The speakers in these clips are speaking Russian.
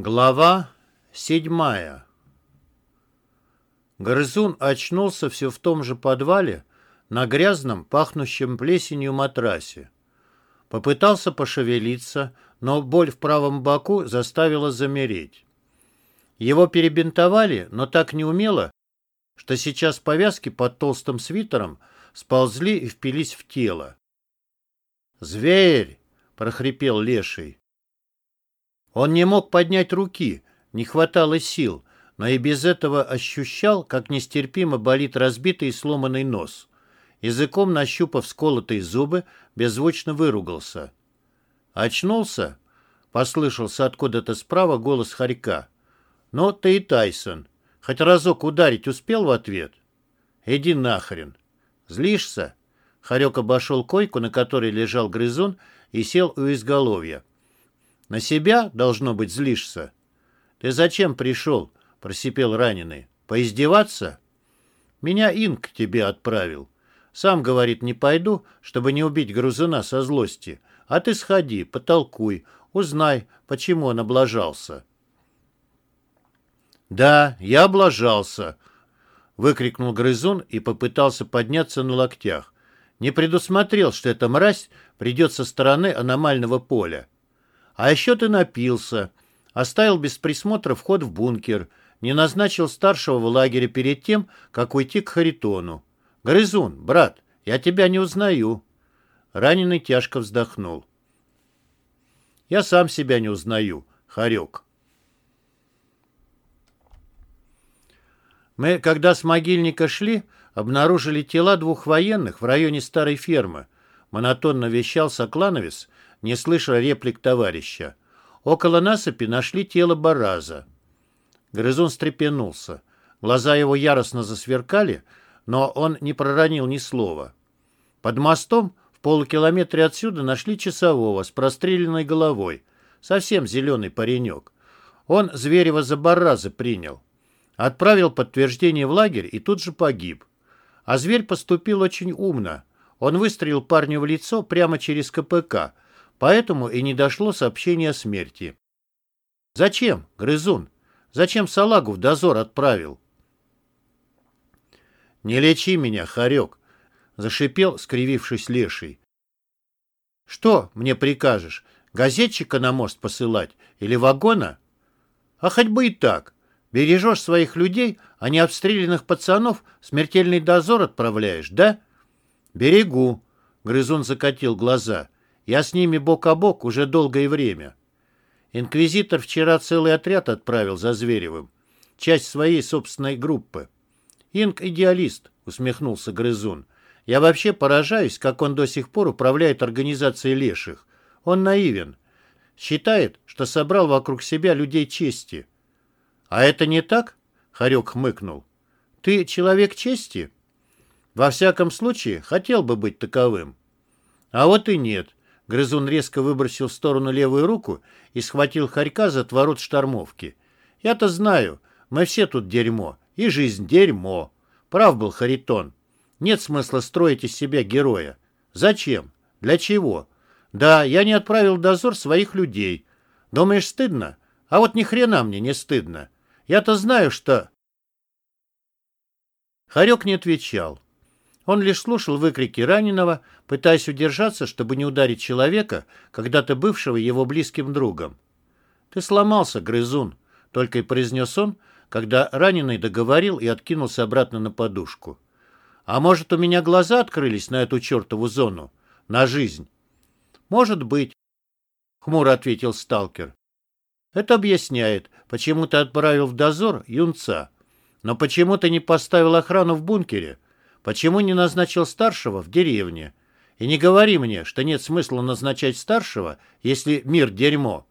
Глава седьмая Грызун очнулся все в том же подвале, на грязном, пахнущем плесенью матрасе. Попытался пошевелиться, но боль в правом боку заставила замереть. Его перебинтовали, но так неумело, что сейчас повязки под толстым свитером сползли и впились в тело. «Зверь!» — прохрипел леший. Он не мог поднять руки, не хватало сил, но и без этого ощущал, как нестерпимо болит разбитый и сломанный нос. Языком нащупав сколотые зубы, беззвучно выругался. «Очнулся?» — послышался откуда-то справа голос хорька. «Ну, ты и Тайсон. Хоть разок ударить успел в ответ?» «Иди нахрен!» «Злишься?» Хорек обошел койку, на которой лежал грызун, и сел у изголовья. На себя, должно быть, злишься. Ты зачем пришел? Просипел раненый. Поиздеваться? Меня Инк к тебе отправил. Сам, говорит, не пойду, чтобы не убить грузуна со злости. А ты сходи, потолкуй, узнай, почему он облажался. Да, я облажался, выкрикнул грызун и попытался подняться на локтях. Не предусмотрел, что эта мразь придет со стороны аномального поля. А еще ты напился, оставил без присмотра вход в бункер, не назначил старшего в лагере перед тем, как уйти к Харитону. Грызун, брат, я тебя не узнаю. Раненый тяжко вздохнул. Я сам себя не узнаю, Харек. Мы, когда с могильника шли, обнаружили тела двух военных в районе старой фермы. Монотонно вещал Соклановец, не слыша реплик товарища. Около насыпи нашли тело Бараза. Грызун стрепенулся. Глаза его яростно засверкали, но он не проронил ни слова. Под мостом в полукилометре отсюда нашли часового с простреленной головой. Совсем зеленый паренек. Он Зверева за Бараза принял. Отправил подтверждение в лагерь и тут же погиб. А зверь поступил очень умно. Он выстрелил парню в лицо прямо через КПК – Поэтому и не дошло сообщение о смерти. Зачем, грызун? Зачем салагу в дозор отправил? Не лечи меня, хорек, зашипел, скривившись леший. Что мне прикажешь, газетчика на мост посылать или вагона? А хоть бы и так. Бережешь своих людей, а не обстрелянных пацанов смертельный дозор отправляешь, да? Берегу, грызун закатил глаза. Я с ними бок о бок уже долгое время. Инквизитор вчера целый отряд отправил за Зверевым. Часть своей собственной группы. Инк – идеалист, усмехнулся Грызун. Я вообще поражаюсь, как он до сих пор управляет организацией леших. Он наивен. Считает, что собрал вокруг себя людей чести. А это не так? Харек хмыкнул. Ты человек чести? Во всяком случае, хотел бы быть таковым. А вот и нет. Грызун резко выбросил в сторону левую руку и схватил хорька за отворот штормовки. «Я-то знаю, мы все тут дерьмо, и жизнь дерьмо». Прав был Харитон. Нет смысла строить из себя героя. Зачем? Для чего? Да, я не отправил дозор своих людей. Думаешь, стыдно? А вот ни хрена мне не стыдно. Я-то знаю, что... Харек не отвечал. Он лишь слушал выкрики раненого, пытаясь удержаться, чтобы не ударить человека, когда-то бывшего его близким другом. «Ты сломался, грызун», — только и произнес он, когда раненый договорил и откинулся обратно на подушку. «А может, у меня глаза открылись на эту чертову зону? На жизнь?» «Может быть», — хмуро ответил сталкер. «Это объясняет, почему ты отправил в дозор юнца. Но почему ты не поставил охрану в бункере?» Почему не назначил старшего в деревне? И не говори мне, что нет смысла назначать старшего, если мир дерьмо.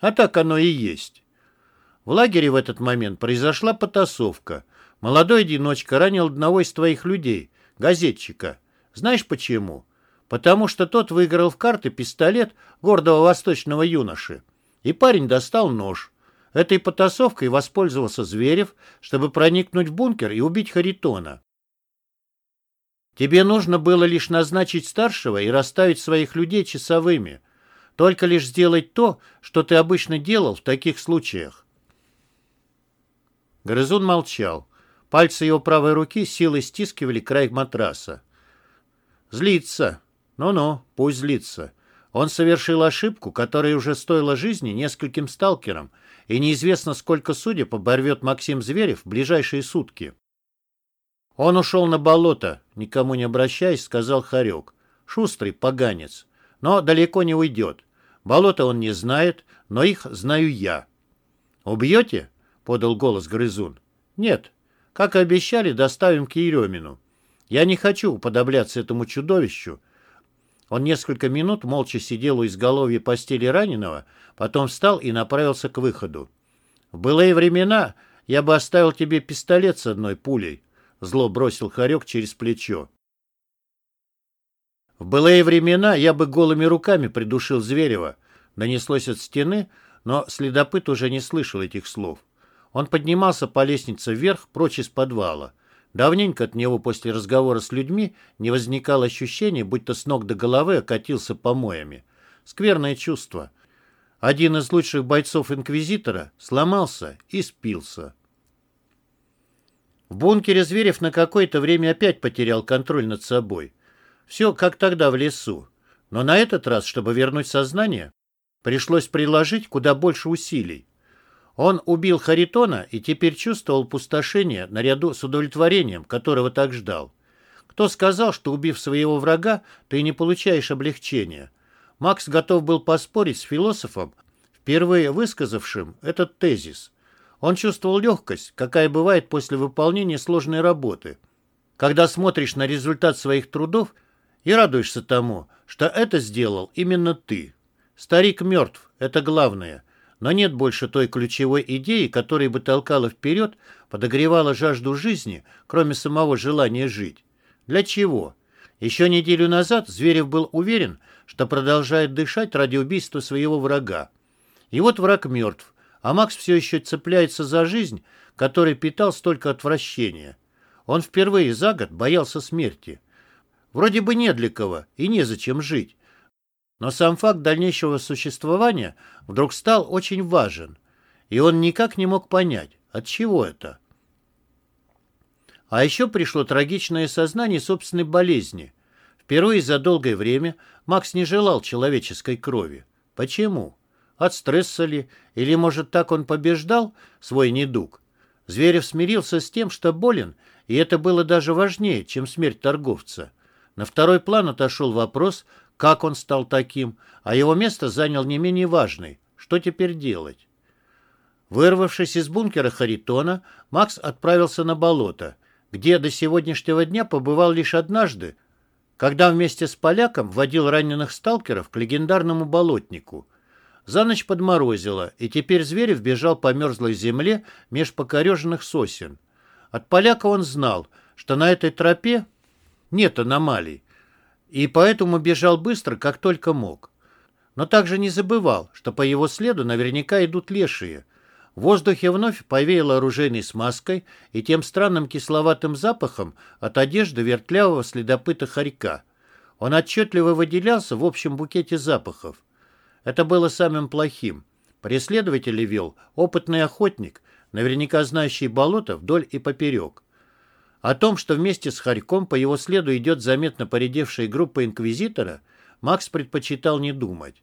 А так оно и есть. В лагере в этот момент произошла потасовка. Молодой одиночка ранил одного из твоих людей, газетчика. Знаешь почему? Потому что тот выиграл в карты пистолет гордого восточного юноши. И парень достал нож. Этой потасовкой воспользовался Зверев, чтобы проникнуть в бункер и убить Харитона. Тебе нужно было лишь назначить старшего и расставить своих людей часовыми. Только лишь сделать то, что ты обычно делал в таких случаях. Грызун молчал. Пальцы его правой руки силой стискивали край матраса. Злится. Ну-ну, пусть злится. Он совершил ошибку, которая уже стоила жизни нескольким сталкерам, и неизвестно, сколько судеб оборвет Максим Зверев в ближайшие сутки. Он ушел на болото, никому не обращаясь, сказал Харек. Шустрый поганец. Но далеко не уйдет. Болото он не знает, но их знаю я. «Убьете?» — подал голос Грызун. «Нет. Как и обещали, доставим к Еремину. Я не хочу уподобляться этому чудовищу». Он несколько минут молча сидел у изголовья постели раненого, потом встал и направился к выходу. «В былые времена я бы оставил тебе пистолет с одной пулей», — зло бросил Харек через плечо. В былые времена я бы голыми руками придушил Зверева. Донеслось от стены, но следопыт уже не слышал этих слов. Он поднимался по лестнице вверх, прочь из подвала. Давненько от него после разговора с людьми не возникало ощущения, будто с ног до головы окатился помоями. Скверное чувство. Один из лучших бойцов Инквизитора сломался и спился. В бункере Зверев на какое-то время опять потерял контроль над собой. Все как тогда в лесу. Но на этот раз, чтобы вернуть сознание, пришлось приложить куда больше усилий. Он убил Харитона и теперь чувствовал пустошение наряду с удовлетворением, которого так ждал. Кто сказал, что убив своего врага, ты не получаешь облегчения? Макс готов был поспорить с философом, впервые высказавшим этот тезис. Он чувствовал легкость, какая бывает после выполнения сложной работы. Когда смотришь на результат своих трудов – и радуешься тому, что это сделал именно ты. Старик мертв, это главное, но нет больше той ключевой идеи, которая бы толкала вперед, подогревала жажду жизни, кроме самого желания жить. Для чего? Еще неделю назад Зверев был уверен, что продолжает дышать ради убийства своего врага. И вот враг мертв, а Макс все еще цепляется за жизнь, которой питал столько отвращения. Он впервые за год боялся смерти. Вроде бы не для кого и незачем жить. Но сам факт дальнейшего существования вдруг стал очень важен, и он никак не мог понять, от чего это. А еще пришло трагичное сознание собственной болезни. Впервые за долгое время Макс не желал человеческой крови. Почему? От стресса ли? Или, может, так он побеждал свой недуг? Зверев смирился с тем, что болен, и это было даже важнее, чем смерть торговца. На второй план отошел вопрос, как он стал таким, а его место занял не менее важный – что теперь делать? Вырвавшись из бункера Харитона, Макс отправился на болото, где до сегодняшнего дня побывал лишь однажды, когда вместе с поляком водил раненых сталкеров к легендарному болотнику. За ночь подморозило, и теперь Зверев бежал по мерзлой земле меж покореженных сосен. От поляка он знал, что на этой тропе нет аномалий, и поэтому бежал быстро, как только мог. Но также не забывал, что по его следу наверняка идут лешие. В воздухе вновь повеяло оружейной смазкой и тем странным кисловатым запахом от одежды вертлявого следопыта хорька. Он отчетливо выделялся в общем букете запахов. Это было самым плохим. Преследователя вел опытный охотник, наверняка знающий болото вдоль и поперек. О том, что вместе с Харьком по его следу идет заметно поредевшая группа инквизитора, Макс предпочитал не думать.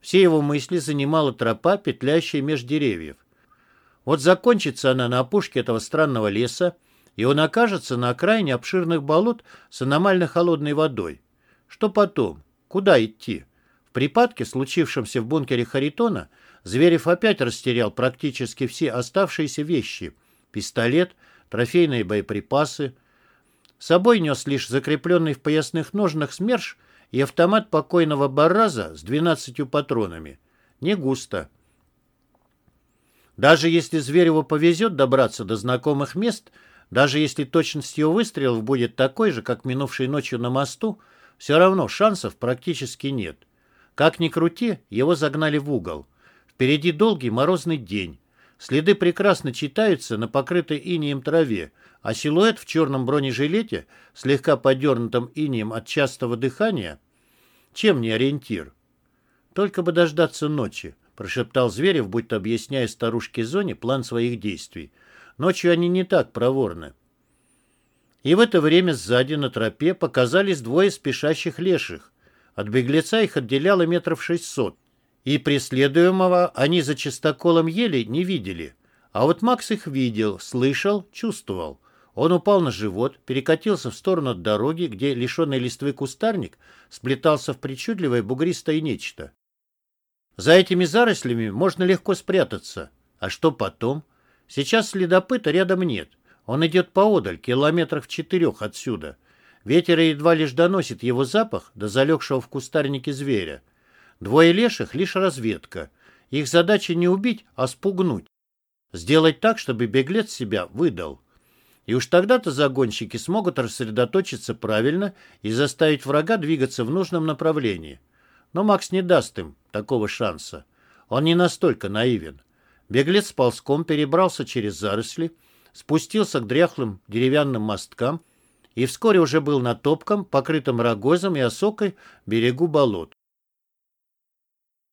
Все его мысли занимала тропа, петлящая меж деревьев. Вот закончится она на опушке этого странного леса, и он окажется на окраине обширных болот с аномально холодной водой. Что потом? Куда идти? В припадке, случившемся в бункере Харитона, Зверев опять растерял практически все оставшиеся вещи. Пистолет, трофейные боеприпасы. С собой нес лишь закрепленный в поясных ножнах СМЕРШ и автомат покойного Барраза с 12 патронами. Не густо. Даже если Звереву повезет добраться до знакомых мест, даже если точность его выстрелов будет такой же, как минувшей ночью на мосту, все равно шансов практически нет. Как ни крути, его загнали в угол. Впереди долгий морозный день. Следы прекрасно читаются на покрытой инеем траве, а силуэт в черном бронежилете, слегка подернутом инеем от частого дыхания, чем не ориентир? Только бы дождаться ночи, прошептал Зверев, будто объясняя старушке Зоне план своих действий. Ночью они не так проворны. И в это время сзади на тропе показались двое спешащих леших. От беглеца их отделяло метров шестьсот, и преследуемого они за чистоколом ели не видели. А вот Макс их видел, слышал, чувствовал. Он упал на живот, перекатился в сторону от дороги, где лишенный листвы кустарник сплетался в причудливое бугристое нечто. За этими зарослями можно легко спрятаться. А что потом? Сейчас следопыта рядом нет. Он идет поодаль, километрах в четырех отсюда. Ветер едва лишь доносит его запах до залегшего в кустарнике зверя. Двое леших — лишь разведка. Их задача не убить, а спугнуть. Сделать так, чтобы беглец себя выдал. И уж тогда-то загонщики смогут рассредоточиться правильно и заставить врага двигаться в нужном направлении. Но Макс не даст им такого шанса. Он не настолько наивен. Беглец ползком перебрался через заросли, спустился к дряхлым деревянным мосткам и вскоре уже был на топком, покрытом рогозом и осокой берегу болот.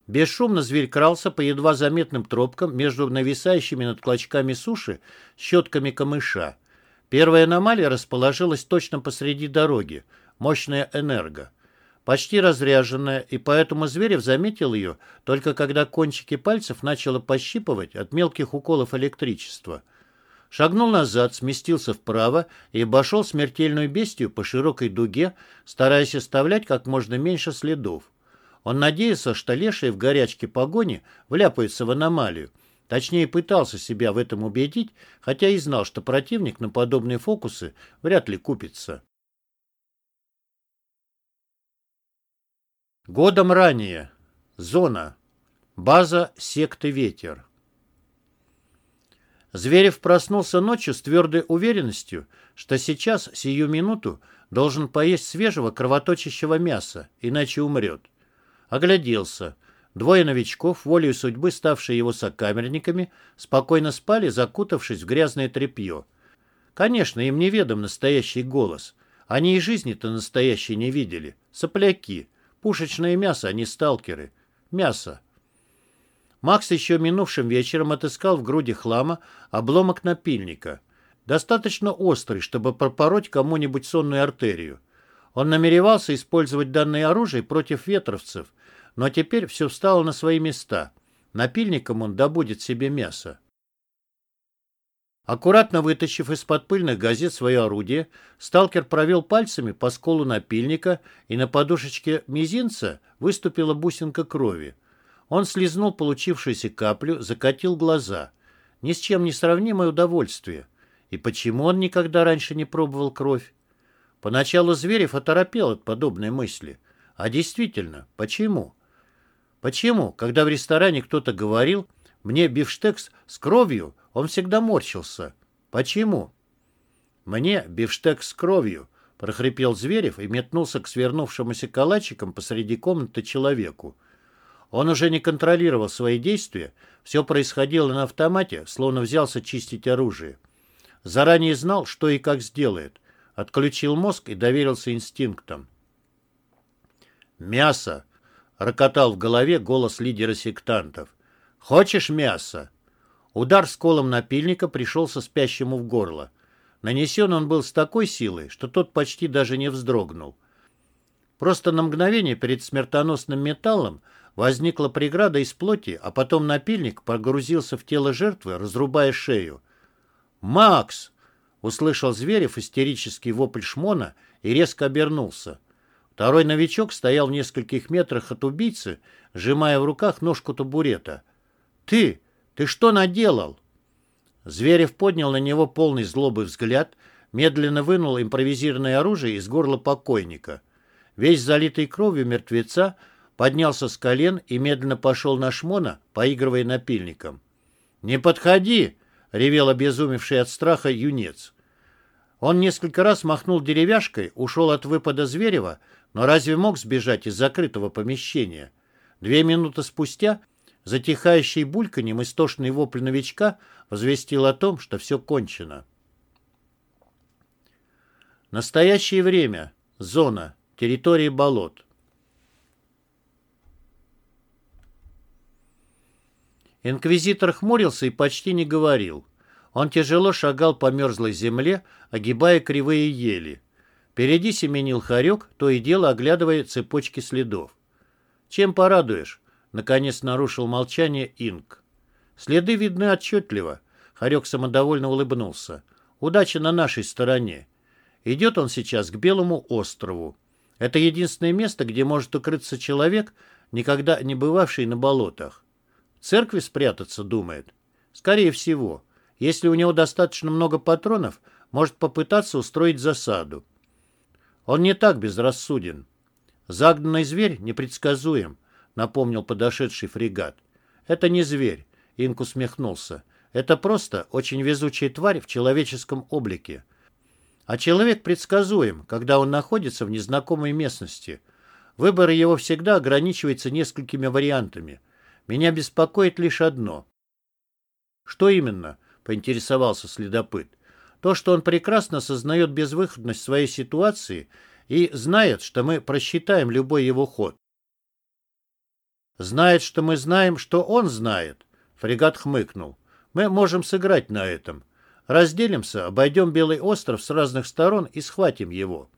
Бесшумно зверь крался по едва заметным тропкам между нависающими над клочками суши щетками камыша. Первая аномалия расположилась точно посреди дороги, мощная энерго. Почти разряженная, и поэтому Зверев заметил ее только когда кончики пальцев начало пощипывать от мелких уколов электричества. Шагнул назад, сместился вправо и обошел смертельную бестию по широкой дуге, стараясь оставлять как можно меньше следов. Он надеялся, что леший в горячке погони вляпается в аномалию. Точнее, пытался себя в этом убедить, хотя и знал, что противник на подобные фокусы вряд ли купится. Годом ранее. Зона. База секты «Ветер». Зверев проснулся ночью с твердой уверенностью, что сейчас, сию минуту, должен поесть свежего кровоточащего мяса, иначе умрет. Огляделся. Двое новичков, волею судьбы ставшие его сокамерниками, спокойно спали, закутавшись в грязное тряпье. Конечно, им неведом настоящий голос. Они и жизни-то настоящей не видели. Сопляки. Пушечное мясо, а не сталкеры. Мясо. Макс еще минувшим вечером отыскал в груди хлама обломок напильника. Достаточно острый, чтобы пропороть кому-нибудь сонную артерию. Он намеревался использовать данное оружие против ветровцев, но теперь все встало на свои места. Напильником он добудет себе мясо. Аккуратно вытащив из-под пыльных газет свое орудие, сталкер провел пальцами по сколу напильника, и на подушечке мизинца выступила бусинка крови. Он слезнул получившуюся каплю, закатил глаза. Ни с чем не сравнимое удовольствие. И почему он никогда раньше не пробовал кровь? Поначалу Зверев оторопел от подобной мысли. А действительно, почему? Почему, когда в ресторане кто-то говорил «мне бифштекс с кровью», он всегда морщился? Почему? «Мне бифштекс с кровью», — прохрипел Зверев и метнулся к свернувшемуся калачиком посреди комнаты человеку. Он уже не контролировал свои действия, все происходило на автомате, словно взялся чистить оружие. Заранее знал, что и как сделает. Отключил мозг и доверился инстинктам. «Мясо!» Рокотал в голове голос лидера сектантов. «Хочешь мясо?» Удар с колом напильника пришелся спящему в горло. Нанесен он был с такой силой, что тот почти даже не вздрогнул. Просто на мгновение перед смертоносным металлом возникла преграда из плоти, а потом напильник погрузился в тело жертвы, разрубая шею. «Макс!» — услышал Зверев истерический вопль шмона и резко обернулся. Второй новичок стоял в нескольких метрах от убийцы, сжимая в руках ножку табурета. «Ты! Ты что наделал?» Зверев поднял на него полный злобы взгляд, медленно вынул импровизированное оружие из горла покойника. Весь залитый кровью мертвеца поднялся с колен и медленно пошел на шмона, поигрывая напильником. «Не подходи!» — ревел обезумевший от страха юнец. Он несколько раз махнул деревяшкой, ушел от выпада Зверева, но разве мог сбежать из закрытого помещения? Две минуты спустя затихающий бульканьем истошный вопль новичка возвестил о том, что все кончено. Настоящее время. Зона. Территория болот. Инквизитор хмурился и почти не говорил. Он тяжело шагал по мерзлой земле, огибая кривые ели. Впереди семенил хорек, то и дело оглядывая цепочки следов. «Чем порадуешь?» — наконец нарушил молчание Инк. «Следы видны отчетливо». Хорек самодовольно улыбнулся. «Удача на нашей стороне. Идет он сейчас к Белому острову. Это единственное место, где может укрыться человек, никогда не бывавший на болотах. Церкви спрятаться, думает. Скорее всего. Если у него достаточно много патронов, может попытаться устроить засаду. Он не так безрассуден. Загнанный зверь непредсказуем, напомнил подошедший фрегат. Это не зверь, Инк усмехнулся. Это просто очень везучая тварь в человеческом облике. А человек предсказуем, когда он находится в незнакомой местности. Выбор его всегда ограничивается несколькими вариантами. Меня беспокоит лишь одно. Что именно? поинтересовался следопыт. То, что он прекрасно осознает безвыходность своей ситуации и знает, что мы просчитаем любой его ход. Знает, что мы знаем, что он знает. Фрегат хмыкнул. Мы можем сыграть на этом. Разделимся, обойдем Белый остров с разных сторон и схватим его.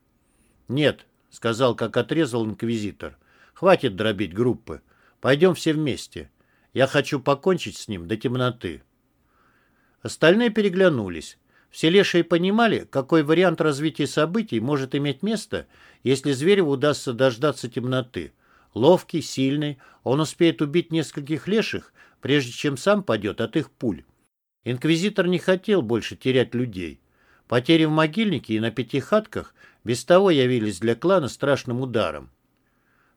Нет, сказал, как отрезал инквизитор. Хватит дробить группы. Пойдем все вместе. Я хочу покончить с ним до темноты. Остальные переглянулись. Все лешие понимали, какой вариант развития событий может иметь место, если зверю удастся дождаться темноты. Ловкий, сильный, он успеет убить нескольких леших, прежде чем сам падет от их пуль. Инквизитор не хотел больше терять людей. Потери в могильнике и на пятихатках без того явились для клана страшным ударом.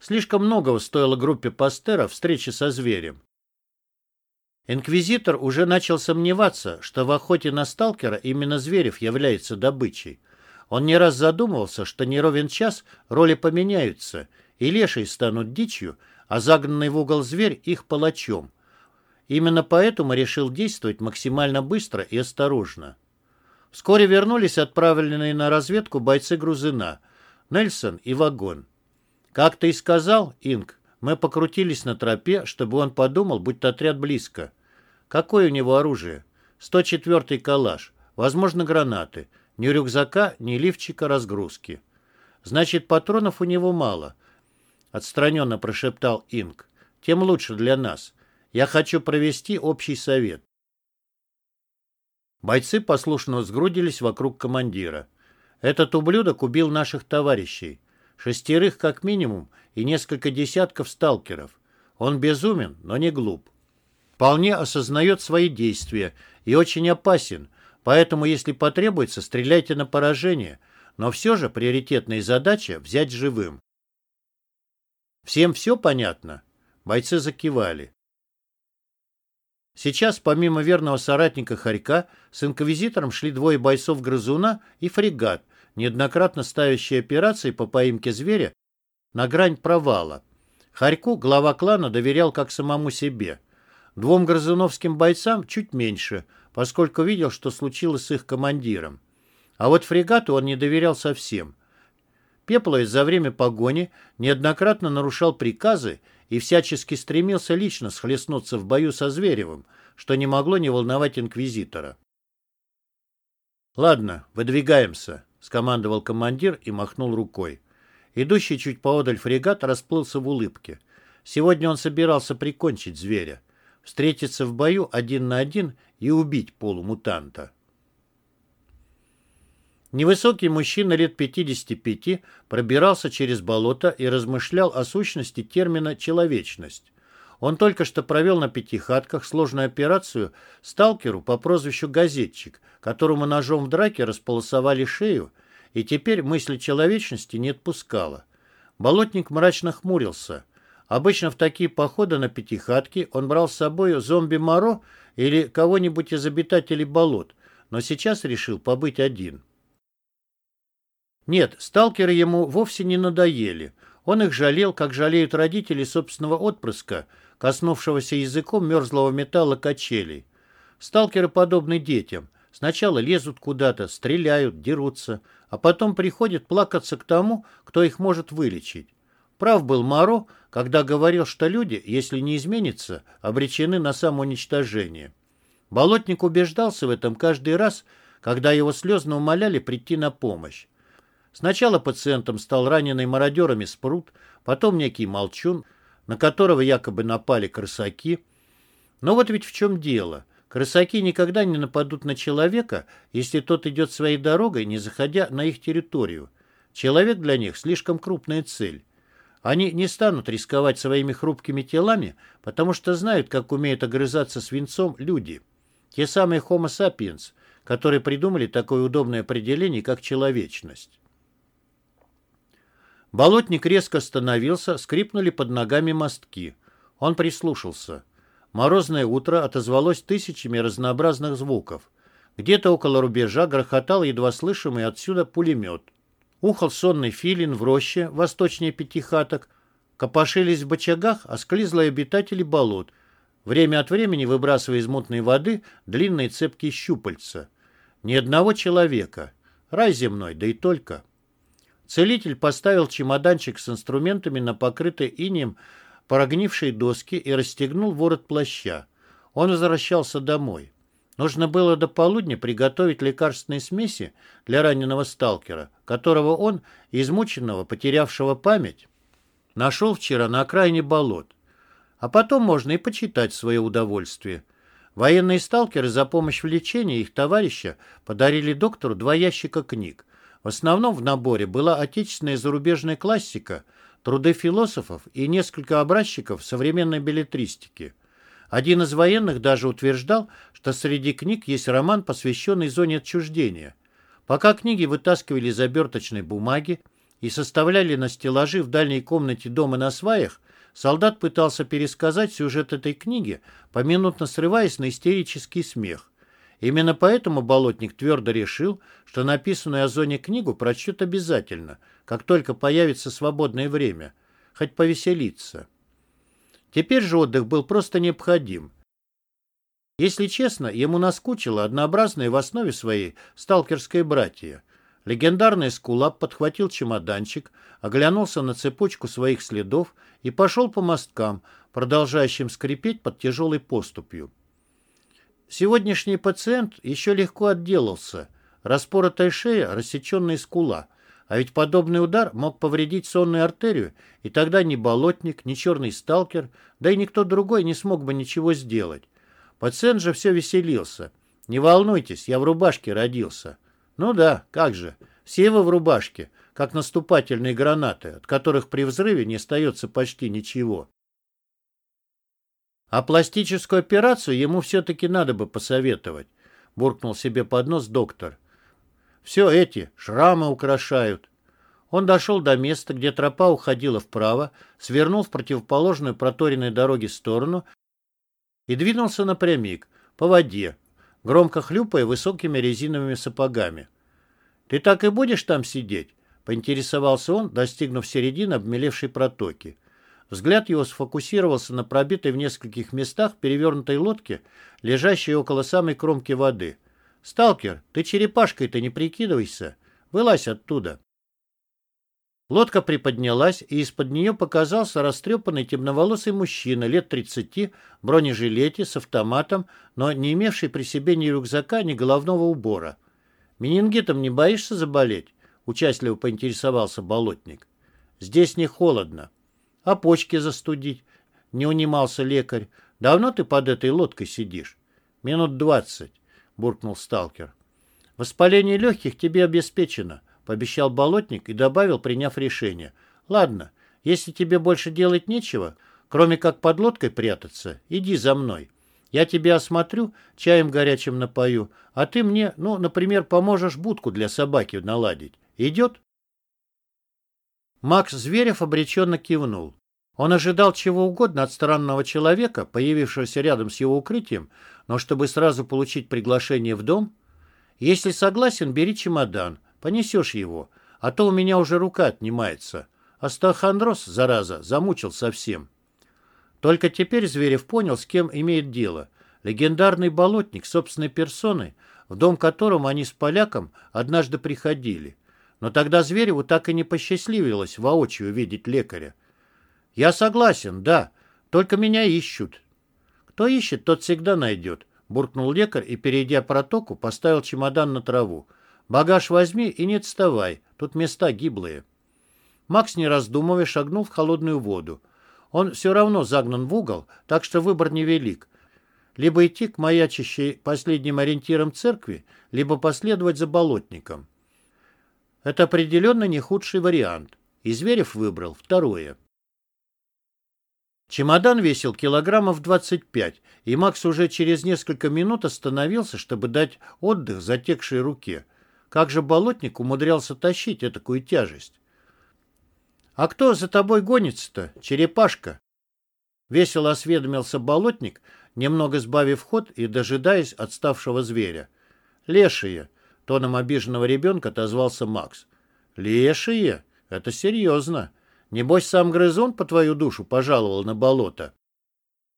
Слишком многого стоило группе Пастера встречи со зверем. Инквизитор уже начал сомневаться, что в охоте на сталкера именно Зверев является добычей. Он не раз задумывался, что не ровен час роли поменяются, и лешие станут дичью, а загнанный в угол зверь их палачом. Именно поэтому решил действовать максимально быстро и осторожно. Вскоре вернулись отправленные на разведку бойцы Грузына, Нельсон и Вагон. Как ты и сказал, Инг, мы покрутились на тропе, чтобы он подумал, будто отряд близко. Какое у него оружие? 104-й калаш, возможно, гранаты. Ни рюкзака, ни лифчика разгрузки. Значит, патронов у него мало. Отстраненно прошептал Инг. Тем лучше для нас. Я хочу провести общий совет. Бойцы послушно сгрудились вокруг командира. Этот ублюдок убил наших товарищей. Шестерых как минимум и несколько десятков сталкеров. Он безумен, но не глуп. Вполне осознает свои действия и очень опасен, поэтому, если потребуется, стреляйте на поражение, но все же приоритетная задача — взять живым. Всем все понятно? Бойцы закивали. Сейчас, помимо верного соратника Харька, с инквизитором шли двое бойцов Грызуна и фрегат, неоднократно ставящие операции по поимке зверя на грань провала. Харьку глава клана доверял как самому себе. Двум грызуновским бойцам чуть меньше, поскольку видел, что случилось с их командиром. А вот фрегату он не доверял совсем. Пепловец за время погони неоднократно нарушал приказы и всячески стремился лично схлестнуться в бою со Зверевым, что не могло не волновать инквизитора. «Ладно, выдвигаемся», — скомандовал командир и махнул рукой. Идущий чуть поодаль фрегат расплылся в улыбке. Сегодня он собирался прикончить зверя, встретиться в бою один на один и убить полумутанта. Невысокий мужчина лет 55 пробирался через болото и размышлял о сущности термина «человечность». Он только что провел на пятихатках сложную операцию сталкеру по прозвищу «Газетчик», которому ножом в драке располосовали шею, и теперь мысли человечности не отпускала. Болотник мрачно хмурился. Обычно в такие походы на пятихатки он брал с собой зомби-моро или кого-нибудь из обитателей болот, но сейчас решил побыть один. Нет, сталкеры ему вовсе не надоели. Он их жалел, как жалеют родители собственного отпрыска, коснувшегося языком мерзлого металла качелей. Сталкеры подобны детям. Сначала лезут куда-то, стреляют, дерутся, а потом приходят плакаться к тому, кто их может вылечить. Прав был Моро, когда говорил, что люди, если не изменятся, обречены на самоуничтожение. Болотник убеждался в этом каждый раз, когда его слезно умоляли прийти на помощь. Сначала пациентом стал раненый мародерами спрут, потом некий молчун, на которого якобы напали крысаки. Но вот ведь в чем дело. Крысаки никогда не нападут на человека, если тот идет своей дорогой, не заходя на их территорию. Человек для них слишком крупная цель. Они не станут рисковать своими хрупкими телами, потому что знают, как умеют огрызаться свинцом люди. Те самые Homo sapiens, которые придумали такое удобное определение, как человечность. Болотник резко остановился, скрипнули под ногами мостки. Он прислушался. Морозное утро отозвалось тысячами разнообразных звуков. Где-то около рубежа грохотал едва слышимый отсюда пулемет. Ухал сонный филин в роще, восточнее пятихаток. Копошились в бочагах осклизлые обитатели болот, время от времени выбрасывая из мутной воды длинные цепкие щупальца. Ни одного человека. Рай земной, да и только. Целитель поставил чемоданчик с инструментами на покрытые инеем прогнившие доски и расстегнул ворот плаща. Он возвращался домой. Нужно было до полудня приготовить лекарственные смеси для раненого сталкера, которого он, измученного, потерявшего память, нашел вчера на окраине болот. А потом можно и почитать свое удовольствие. Военные сталкеры за помощь в лечении их товарища подарили доктору два ящика книг, в основном в наборе была отечественная и зарубежная классика, труды философов и несколько образчиков современной билетристики. Один из военных даже утверждал, что среди книг есть роман, посвященный зоне отчуждения. Пока книги вытаскивали из оберточной бумаги и составляли на стеллажи в дальней комнате дома на сваях, солдат пытался пересказать сюжет этой книги, поминутно срываясь на истерический смех. Именно поэтому Болотник твердо решил, что написанную о зоне книгу прочтет обязательно, как только появится свободное время, хоть повеселиться. Теперь же отдых был просто необходим. Если честно, ему наскучило однообразное в основе своей сталкерское братье. Легендарный скулап подхватил чемоданчик, оглянулся на цепочку своих следов и пошел по мосткам, продолжающим скрипеть под тяжелой поступью. Сегодняшний пациент еще легко отделался. Распоротая шея, рассеченная скула. А ведь подобный удар мог повредить сонную артерию, и тогда ни болотник, ни черный сталкер, да и никто другой не смог бы ничего сделать. Пациент же все веселился. «Не волнуйтесь, я в рубашке родился». «Ну да, как же. Все вы в рубашке, как наступательные гранаты, от которых при взрыве не остается почти ничего». А пластическую операцию ему все-таки надо бы посоветовать, буркнул себе под нос доктор. Все эти шрамы украшают. Он дошел до места, где тропа уходила вправо, свернул в противоположную проторенной дороге сторону и двинулся напрямик, по воде, громко хлюпая высокими резиновыми сапогами. «Ты так и будешь там сидеть?» — поинтересовался он, достигнув середины обмелевшей протоки. Взгляд его сфокусировался на пробитой в нескольких местах перевернутой лодке, лежащей около самой кромки воды. «Сталкер, ты черепашкой-то не прикидывайся. Вылазь оттуда». Лодка приподнялась, и из-под нее показался растрепанный темноволосый мужчина лет тридцати, в бронежилете, с автоматом, но не имевший при себе ни рюкзака, ни головного убора. «Менингитом не боишься заболеть?» — участливо поинтересовался болотник. «Здесь не холодно». А почки застудить? Не унимался лекарь. Давно ты под этой лодкой сидишь? Минут двадцать, буркнул сталкер. Воспаление легких тебе обеспечено, пообещал болотник и добавил, приняв решение. Ладно, если тебе больше делать нечего, кроме как под лодкой прятаться, иди за мной. Я тебя осмотрю, чаем горячим напою, а ты мне, ну, например, поможешь будку для собаки наладить. Идет? Макс Зверев обреченно кивнул. Он ожидал чего угодно от странного человека, появившегося рядом с его укрытием, но чтобы сразу получить приглашение в дом... Если согласен, бери чемодан, понесешь его, а то у меня уже рука отнимается. Астахандроз, зараза, замучил совсем. Только теперь Зверев понял, с кем имеет дело. Легендарный болотник собственной персоной, в дом которому они с поляком однажды приходили. Но тогда Звереву так и не посчастливилось воочию увидеть лекаря. Я согласен, да. Только меня ищут. Кто ищет, тот всегда найдет. Буркнул лекарь и, перейдя протоку, поставил чемодан на траву. Багаж возьми и не отставай. Тут места гиблые. Макс, не раздумывая, шагнул в холодную воду. Он все равно загнан в угол, так что выбор невелик. Либо идти к маячащей последним ориентирам церкви, либо последовать за болотником. Это определенно не худший вариант. И Зверев выбрал второе. Чемодан весил килограммов 25, и Макс уже через несколько минут остановился, чтобы дать отдых затекшей руке. Как же болотник умудрялся тащить такую тяжесть? «А кто за тобой гонится-то, черепашка?» Весело осведомился болотник, немного сбавив ход и дожидаясь отставшего зверя. «Лешие!» — тоном обиженного ребенка отозвался Макс. «Лешие? Это серьезно. Небось, сам грызун по твою душу пожаловал на болото?»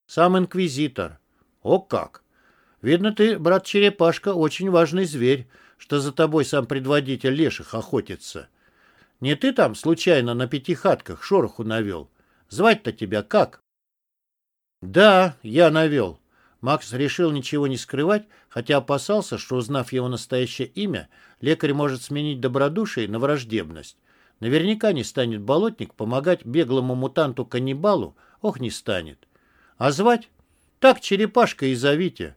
«Сам инквизитор. О как! Видно, ты, брат Черепашка, очень важный зверь, что за тобой сам предводитель леших охотится. Не ты там случайно на пятихатках шороху навел? Звать-то тебя как? Да, я навел. Макс решил ничего не скрывать, хотя опасался, что, узнав его настоящее имя, лекарь может сменить добродушие на враждебность. Наверняка не станет болотник помогать беглому мутанту-каннибалу, ох, не станет. А звать? Так, черепашка и зовите.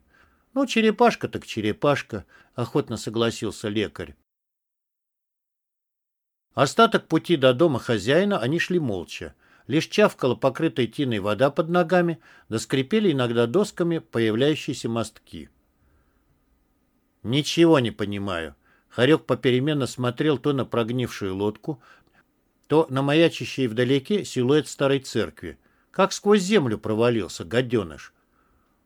Ну, черепашка так черепашка, охотно согласился лекарь. Остаток пути до дома хозяина они шли молча. Лишь чавкала покрытая тиной вода под ногами, да скрипели иногда досками появляющиеся мостки. «Ничего не понимаю». Харек попеременно смотрел то на прогнившую лодку, то на маячащий вдалеке силуэт старой церкви. Как сквозь землю провалился, гаденыш.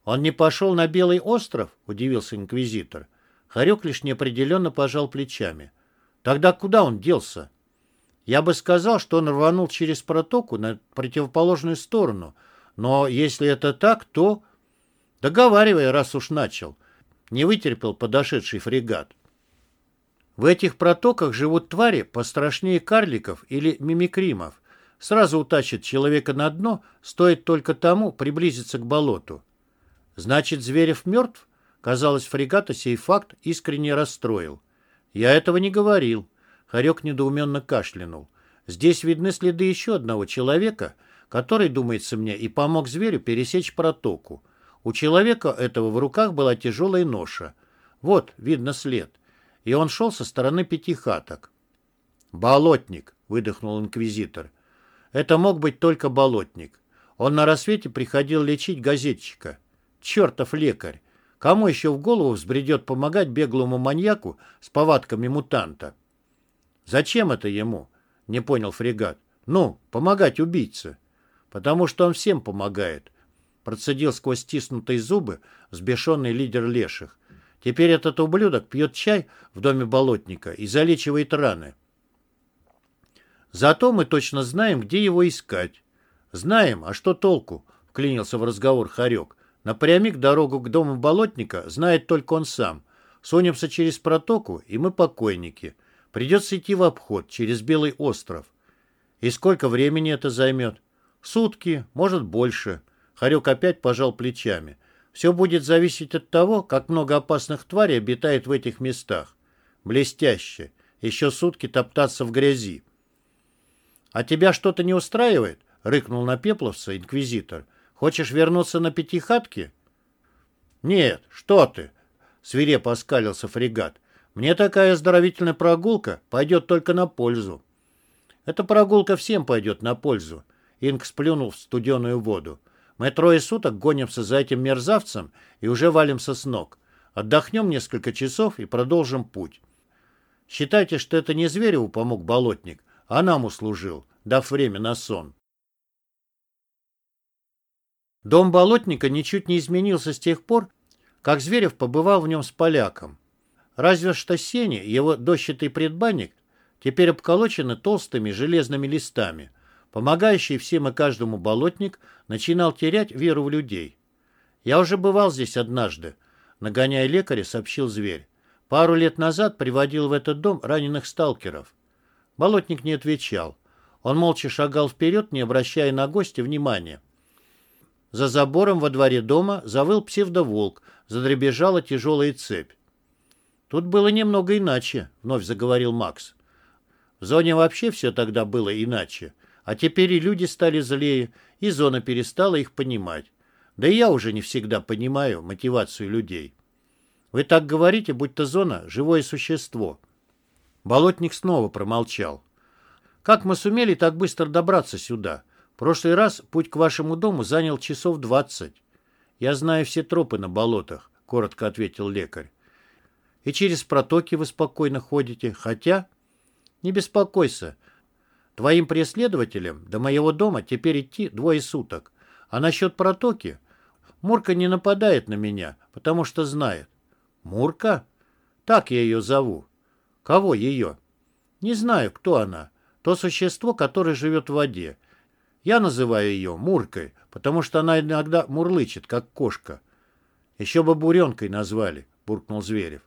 «Он не пошел на Белый остров?» — удивился инквизитор. Харек лишь неопределенно пожал плечами. «Тогда куда он делся?» Я бы сказал, что он рванул через протоку на противоположную сторону. Но если это так, то... Договаривай, раз уж начал. Не вытерпел подошедший фрегат. В этих протоках живут твари пострашнее карликов или мимикримов. Сразу утащит человека на дно, стоит только тому приблизиться к болоту. Значит, Зверев мертв? Казалось, фрегата сей факт искренне расстроил. Я этого не говорил. Харек недоуменно кашлянул. Здесь видны следы еще одного человека, который, думается мне, и помог зверю пересечь протоку. У человека этого в руках была тяжелая ноша. Вот, видно след. И он шел со стороны пяти хаток. «Болотник», — выдохнул инквизитор. «Это мог быть только болотник. Он на рассвете приходил лечить газетчика. Чертов лекарь! Кому еще в голову взбредет помогать беглому маньяку с повадками мутанта?» Зачем это ему? Не понял фрегат. Ну, помогать убийце. Потому что он всем помогает. Процедил сквозь стиснутые зубы взбешенный лидер леших. Теперь этот ублюдок пьет чай в доме болотника и залечивает раны. Зато мы точно знаем, где его искать. Знаем, а что толку? Вклинился в разговор Харек. Напрямик дорогу к дому болотника знает только он сам. Сунемся через протоку, и мы покойники. Придется идти в обход через Белый остров. И сколько времени это займет? Сутки, может больше. Харек опять пожал плечами. Все будет зависеть от того, как много опасных тварей обитает в этих местах. Блестяще. Еще сутки топтаться в грязи. «А тебя что-то не устраивает?» — рыкнул на Пепловца инквизитор. «Хочешь вернуться на пятихатки?» «Нет, что ты!» — свирепо оскалился фрегат. Мне такая оздоровительная прогулка пойдет только на пользу. Эта прогулка всем пойдет на пользу. Инг сплюнул в студеную воду. Мы трое суток гонимся за этим мерзавцем и уже валимся с ног. Отдохнем несколько часов и продолжим путь. Считайте, что это не Звереву помог болотник, а нам услужил, дав время на сон. Дом болотника ничуть не изменился с тех пор, как Зверев побывал в нем с поляком. Разве что Сеня, его дощатый предбанник, теперь обколочены толстыми железными листами. Помогающий всем и каждому болотник начинал терять веру в людей. «Я уже бывал здесь однажды», — нагоняя лекаря, сообщил зверь. «Пару лет назад приводил в этот дом раненых сталкеров». Болотник не отвечал. Он молча шагал вперед, не обращая на гостя внимания. За забором во дворе дома завыл псевдоволк, задребежала тяжелая цепь. «Тут было немного иначе», — вновь заговорил Макс. «В зоне вообще все тогда было иначе. А теперь и люди стали злее, и зона перестала их понимать. Да и я уже не всегда понимаю мотивацию людей. Вы так говорите, будто зона — живое существо». Болотник снова промолчал. «Как мы сумели так быстро добраться сюда? В прошлый раз путь к вашему дому занял часов двадцать. Я знаю все тропы на болотах», — коротко ответил лекарь. «И через протоки вы спокойно ходите, хотя...» «Не беспокойся. Твоим преследователям до моего дома теперь идти двое суток. А насчет протоки? Мурка не нападает на меня, потому что знает. Мурка? Так я ее зову. Кого ее? Не знаю, кто она. То существо, которое живет в воде. Я называю ее Муркой, потому что она иногда мурлычет, как кошка. Еще бы буренкой назвали, буркнул Зверев.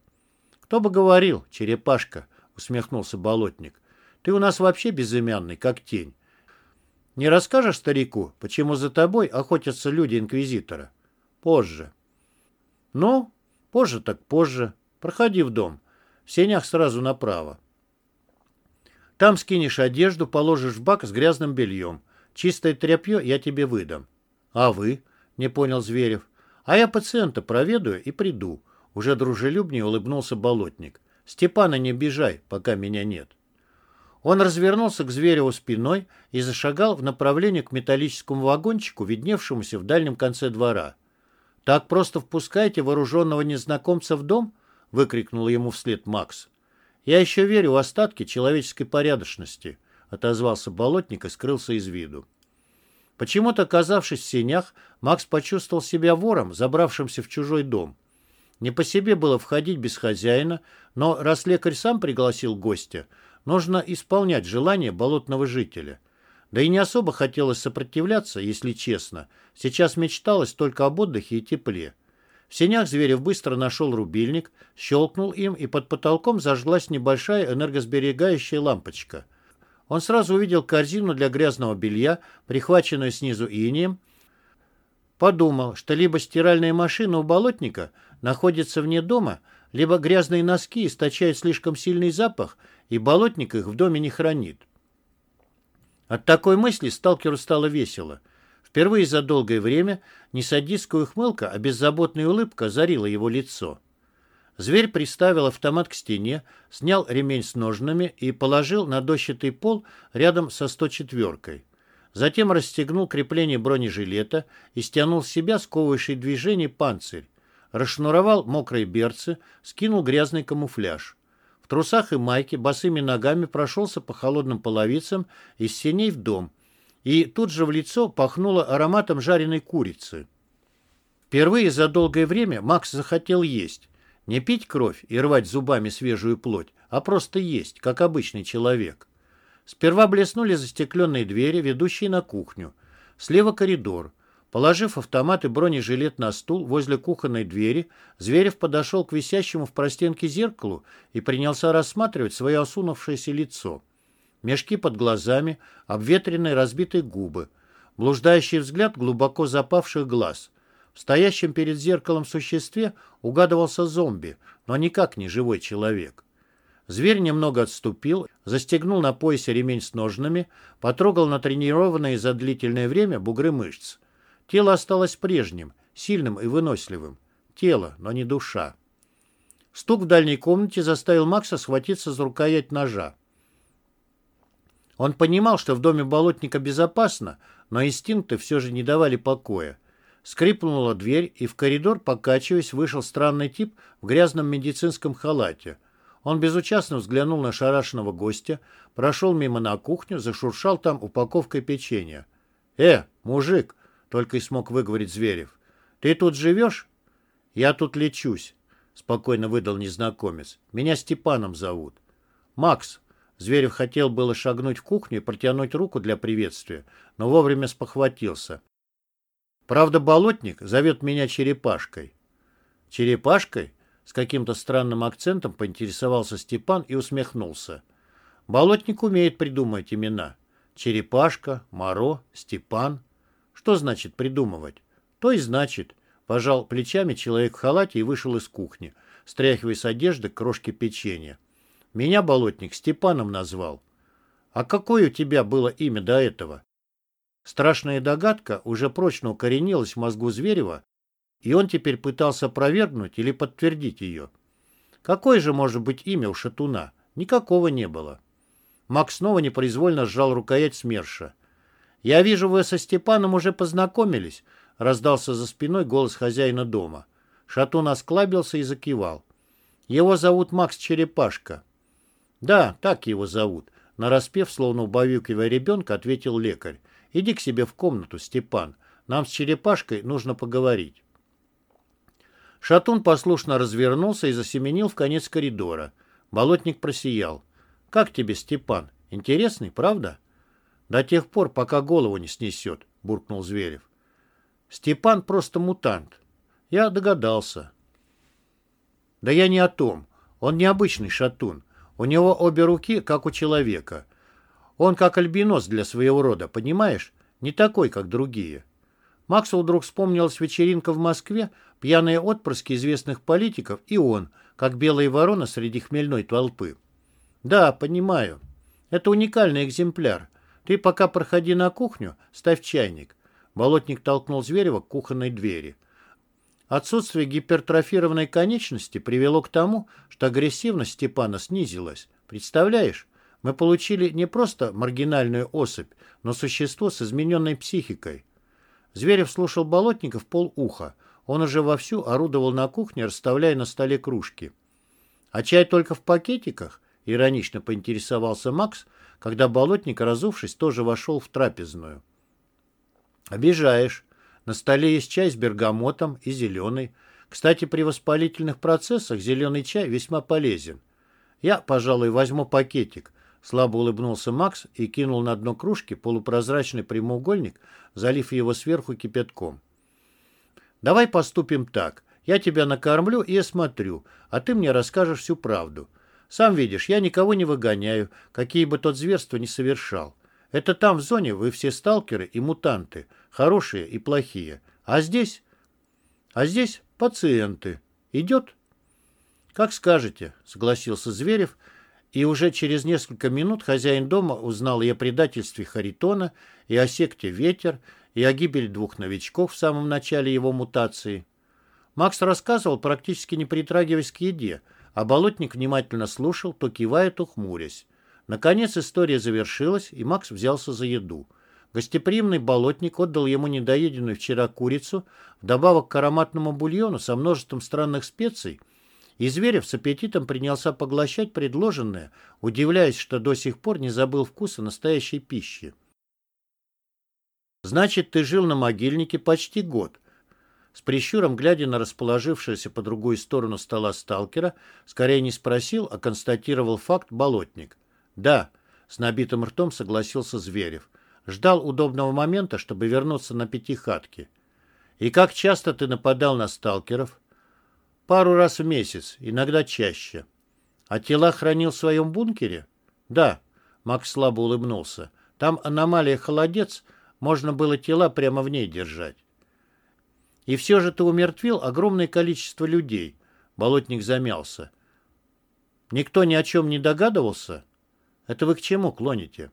Кто бы говорил, черепашка, усмехнулся болотник. Ты у нас вообще безымянный, как тень. Не расскажешь старику, почему за тобой охотятся люди Инквизитора? Позже. Ну, позже так позже. Проходи в дом. В сенях сразу направо. Там скинешь одежду, положишь в бак с грязным бельем. Чистое тряпье я тебе выдам. А вы? Не понял Зверев. А я пациента проведаю и приду. Уже дружелюбнее улыбнулся болотник. Степана не бежай, пока меня нет. Он развернулся к Звереву спиной и зашагал в направлении к металлическому вагончику, видневшемуся в дальнем конце двора. «Так просто впускаете вооруженного незнакомца в дом?» — выкрикнул ему вслед Макс. «Я еще верю в остатки человеческой порядочности», — отозвался болотник и скрылся из виду. Почему-то, оказавшись в сенях, Макс почувствовал себя вором, забравшимся в чужой дом. Не по себе было входить без хозяина, но раз лекарь сам пригласил гостя, нужно исполнять желание болотного жителя. Да и не особо хотелось сопротивляться, если честно. Сейчас мечталось только об отдыхе и тепле. В сенях Зверев быстро нашел рубильник, щелкнул им, и под потолком зажглась небольшая энергосберегающая лампочка. Он сразу увидел корзину для грязного белья, прихваченную снизу инием, подумал, что либо стиральная машина у болотника находится вне дома, либо грязные носки источают слишком сильный запах, и болотник их в доме не хранит. От такой мысли сталкеру стало весело – Впервые за долгое время не садистская ухмылка, а беззаботная улыбка озарила его лицо. Зверь приставил автомат к стене, снял ремень с ножнами и положил на дощатый пол рядом со 104-кой. Затем расстегнул крепление бронежилета и стянул с себя сковывающий движение панцирь. Расшнуровал мокрые берцы, скинул грязный камуфляж. В трусах и майке босыми ногами прошелся по холодным половицам из синей в дом, и тут же в лицо пахнуло ароматом жареной курицы. Впервые за долгое время Макс захотел есть. Не пить кровь и рвать зубами свежую плоть, а просто есть, как обычный человек. Сперва блеснули застекленные двери, ведущие на кухню. Слева коридор. Положив автомат и бронежилет на стул возле кухонной двери, Зверев подошел к висящему в простенке зеркалу и принялся рассматривать свое осунувшееся лицо мешки под глазами, обветренные разбитые губы, блуждающий взгляд глубоко запавших глаз. В стоящем перед зеркалом существе угадывался зомби, но никак не живой человек. Зверь немного отступил, застегнул на поясе ремень с ножнами, потрогал натренированные за длительное время бугры мышц. Тело осталось прежним, сильным и выносливым. Тело, но не душа. Стук в дальней комнате заставил Макса схватиться за рукоять ножа. Он понимал, что в доме болотника безопасно, но инстинкты все же не давали покоя. Скрипнула дверь, и в коридор, покачиваясь, вышел странный тип в грязном медицинском халате. Он безучастно взглянул на шарашенного гостя, прошел мимо на кухню, зашуршал там упаковкой печенья. «Э, мужик!» — только и смог выговорить Зверев. «Ты тут живешь?» «Я тут лечусь», — спокойно выдал незнакомец. «Меня Степаном зовут». «Макс», Зверев хотел было шагнуть в кухню и протянуть руку для приветствия, но вовремя спохватился. Правда, болотник зовет меня черепашкой. Черепашкой? С каким-то странным акцентом поинтересовался Степан и усмехнулся. Болотник умеет придумать имена. Черепашка, Моро, Степан. Что значит придумывать? То и значит. Пожал плечами человек в халате и вышел из кухни, стряхивая с одежды крошки печенья. Меня болотник Степаном назвал. А какое у тебя было имя до этого? Страшная догадка уже прочно укоренилась в мозгу Зверева, и он теперь пытался опровергнуть или подтвердить ее. Какое же может быть имя у шатуна? Никакого не было. Макс снова непроизвольно сжал рукоять СМЕРШа. «Я вижу, вы со Степаном уже познакомились», — раздался за спиной голос хозяина дома. Шатун осклабился и закивал. «Его зовут Макс Черепашка». «Да, так его зовут», — нараспев, словно убаюкивая ребенка, ответил лекарь. Иди к себе в комнату, Степан. Нам с черепашкой нужно поговорить. Шатун послушно развернулся и засеменил в конец коридора. Болотник просиял. «Как тебе, Степан? Интересный, правда?» «До тех пор, пока голову не снесет», — буркнул Зверев. «Степан просто мутант. Я догадался». «Да я не о том. Он необычный шатун. У него обе руки, как у человека. Он как альбинос для своего рода, понимаешь? Не такой, как другие. Максу вдруг вспомнилась вечеринка в Москве, пьяные отпрыски известных политиков и он, как белая ворона среди хмельной толпы. Да, понимаю. Это уникальный экземпляр. Ты пока проходи на кухню, ставь чайник. Болотник толкнул Зверева к кухонной двери. Отсутствие гипертрофированной конечности привело к тому, что агрессивность Степана снизилась. Представляешь? Мы получили не просто маргинальную особь, но существо с измененной психикой. Зверев слушал Болотников полуха. Он уже вовсю орудовал на кухне, расставляя на столе кружки. «А чай только в пакетиках?» — иронично поинтересовался Макс, когда Болотник, разувшись, тоже вошел в трапезную. «Обижаешь. На столе есть чай с бергамотом и зеленый. Кстати, при воспалительных процессах зеленый чай весьма полезен. Я, пожалуй, возьму пакетик, Слабо улыбнулся Макс и кинул на дно кружки полупрозрачный прямоугольник, залив его сверху кипятком. «Давай поступим так. Я тебя накормлю и осмотрю, а ты мне расскажешь всю правду. Сам видишь, я никого не выгоняю, какие бы тот зверства ни совершал. Это там, в зоне, вы все сталкеры и мутанты, хорошие и плохие. А здесь? А здесь пациенты. Идет?» «Как скажете», — согласился Зверев, — и уже через несколько минут хозяин дома узнал и о предательстве Харитона, и о секте «Ветер», и о гибели двух новичков в самом начале его мутации. Макс рассказывал, практически не притрагиваясь к еде, а болотник внимательно слушал, то кивая, то хмурясь. Наконец история завершилась, и Макс взялся за еду. Гостеприимный болотник отдал ему недоеденную вчера курицу, вдобавок к ароматному бульону со множеством странных специй – и Зверев с аппетитом принялся поглощать предложенное, удивляясь, что до сих пор не забыл вкуса настоящей пищи. «Значит, ты жил на могильнике почти год», с прищуром, глядя на расположившегося по другую сторону стола сталкера, скорее не спросил, а констатировал факт болотник. «Да», — с набитым ртом согласился Зверев. «Ждал удобного момента, чтобы вернуться на пятихатки». «И как часто ты нападал на сталкеров?» Пару раз в месяц, иногда чаще. А тела хранил в своем бункере? Да, Макс слабо улыбнулся. Там аномалия холодец, можно было тела прямо в ней держать. И все же ты умертвил огромное количество людей. Болотник замялся. Никто ни о чем не догадывался? Это вы к чему клоните?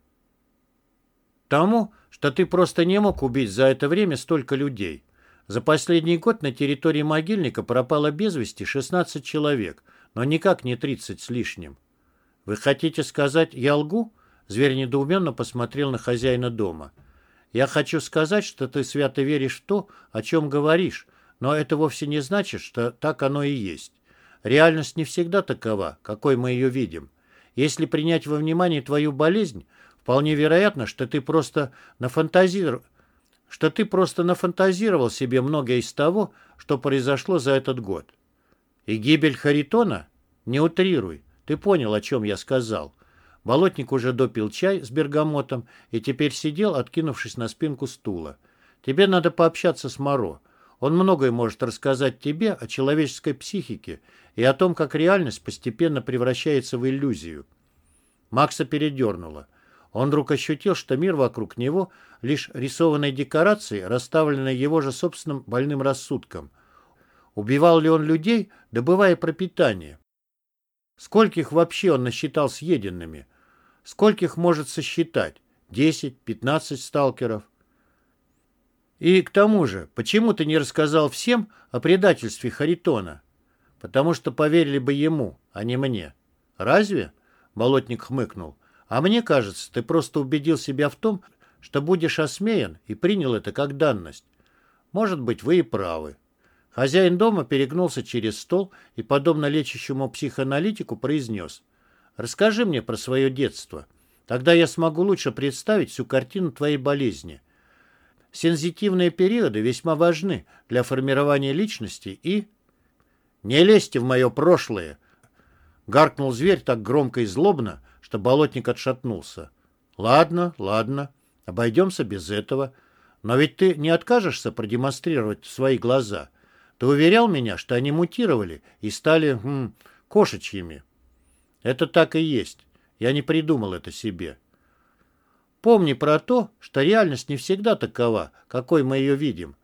Тому, что ты просто не мог убить за это время столько людей. За последний год на территории могильника пропало без вести 16 человек, но никак не 30 с лишним. «Вы хотите сказать, я лгу?» Зверь недоуменно посмотрел на хозяина дома. «Я хочу сказать, что ты свято веришь в то, о чем говоришь, но это вовсе не значит, что так оно и есть. Реальность не всегда такова, какой мы ее видим. Если принять во внимание твою болезнь, вполне вероятно, что ты просто нафантазировал что ты просто нафантазировал себе многое из того, что произошло за этот год. И гибель Харитона? Не утрируй. Ты понял, о чем я сказал. Болотник уже допил чай с бергамотом и теперь сидел, откинувшись на спинку стула. Тебе надо пообщаться с Моро. Он многое может рассказать тебе о человеческой психике и о том, как реальность постепенно превращается в иллюзию. Макса передернуло. Он вдруг ощутил, что мир вокруг него — лишь рисованные декорации, расставленные его же собственным больным рассудком. Убивал ли он людей, добывая пропитание? Скольких вообще он насчитал съеденными? Скольких может сосчитать? Десять, пятнадцать сталкеров? И к тому же, почему ты не рассказал всем о предательстве Харитона? Потому что поверили бы ему, а не мне. Разве? Болотник хмыкнул. А мне кажется, ты просто убедил себя в том, что будешь осмеян и принял это как данность. Может быть, вы и правы. Хозяин дома перегнулся через стол и, подобно лечащему психоаналитику, произнес. «Расскажи мне про свое детство. Тогда я смогу лучше представить всю картину твоей болезни. Сензитивные периоды весьма важны для формирования личности и...» «Не лезьте в мое прошлое!» Гаркнул зверь так громко и злобно, что болотник отшатнулся. «Ладно, ладно, обойдемся без этого. Но ведь ты не откажешься продемонстрировать свои глаза?» Ты уверял меня, что они мутировали и стали м, кошечьими. Это так и есть. Я не придумал это себе. Помни про то, что реальность не всегда такова, какой мы ее видим.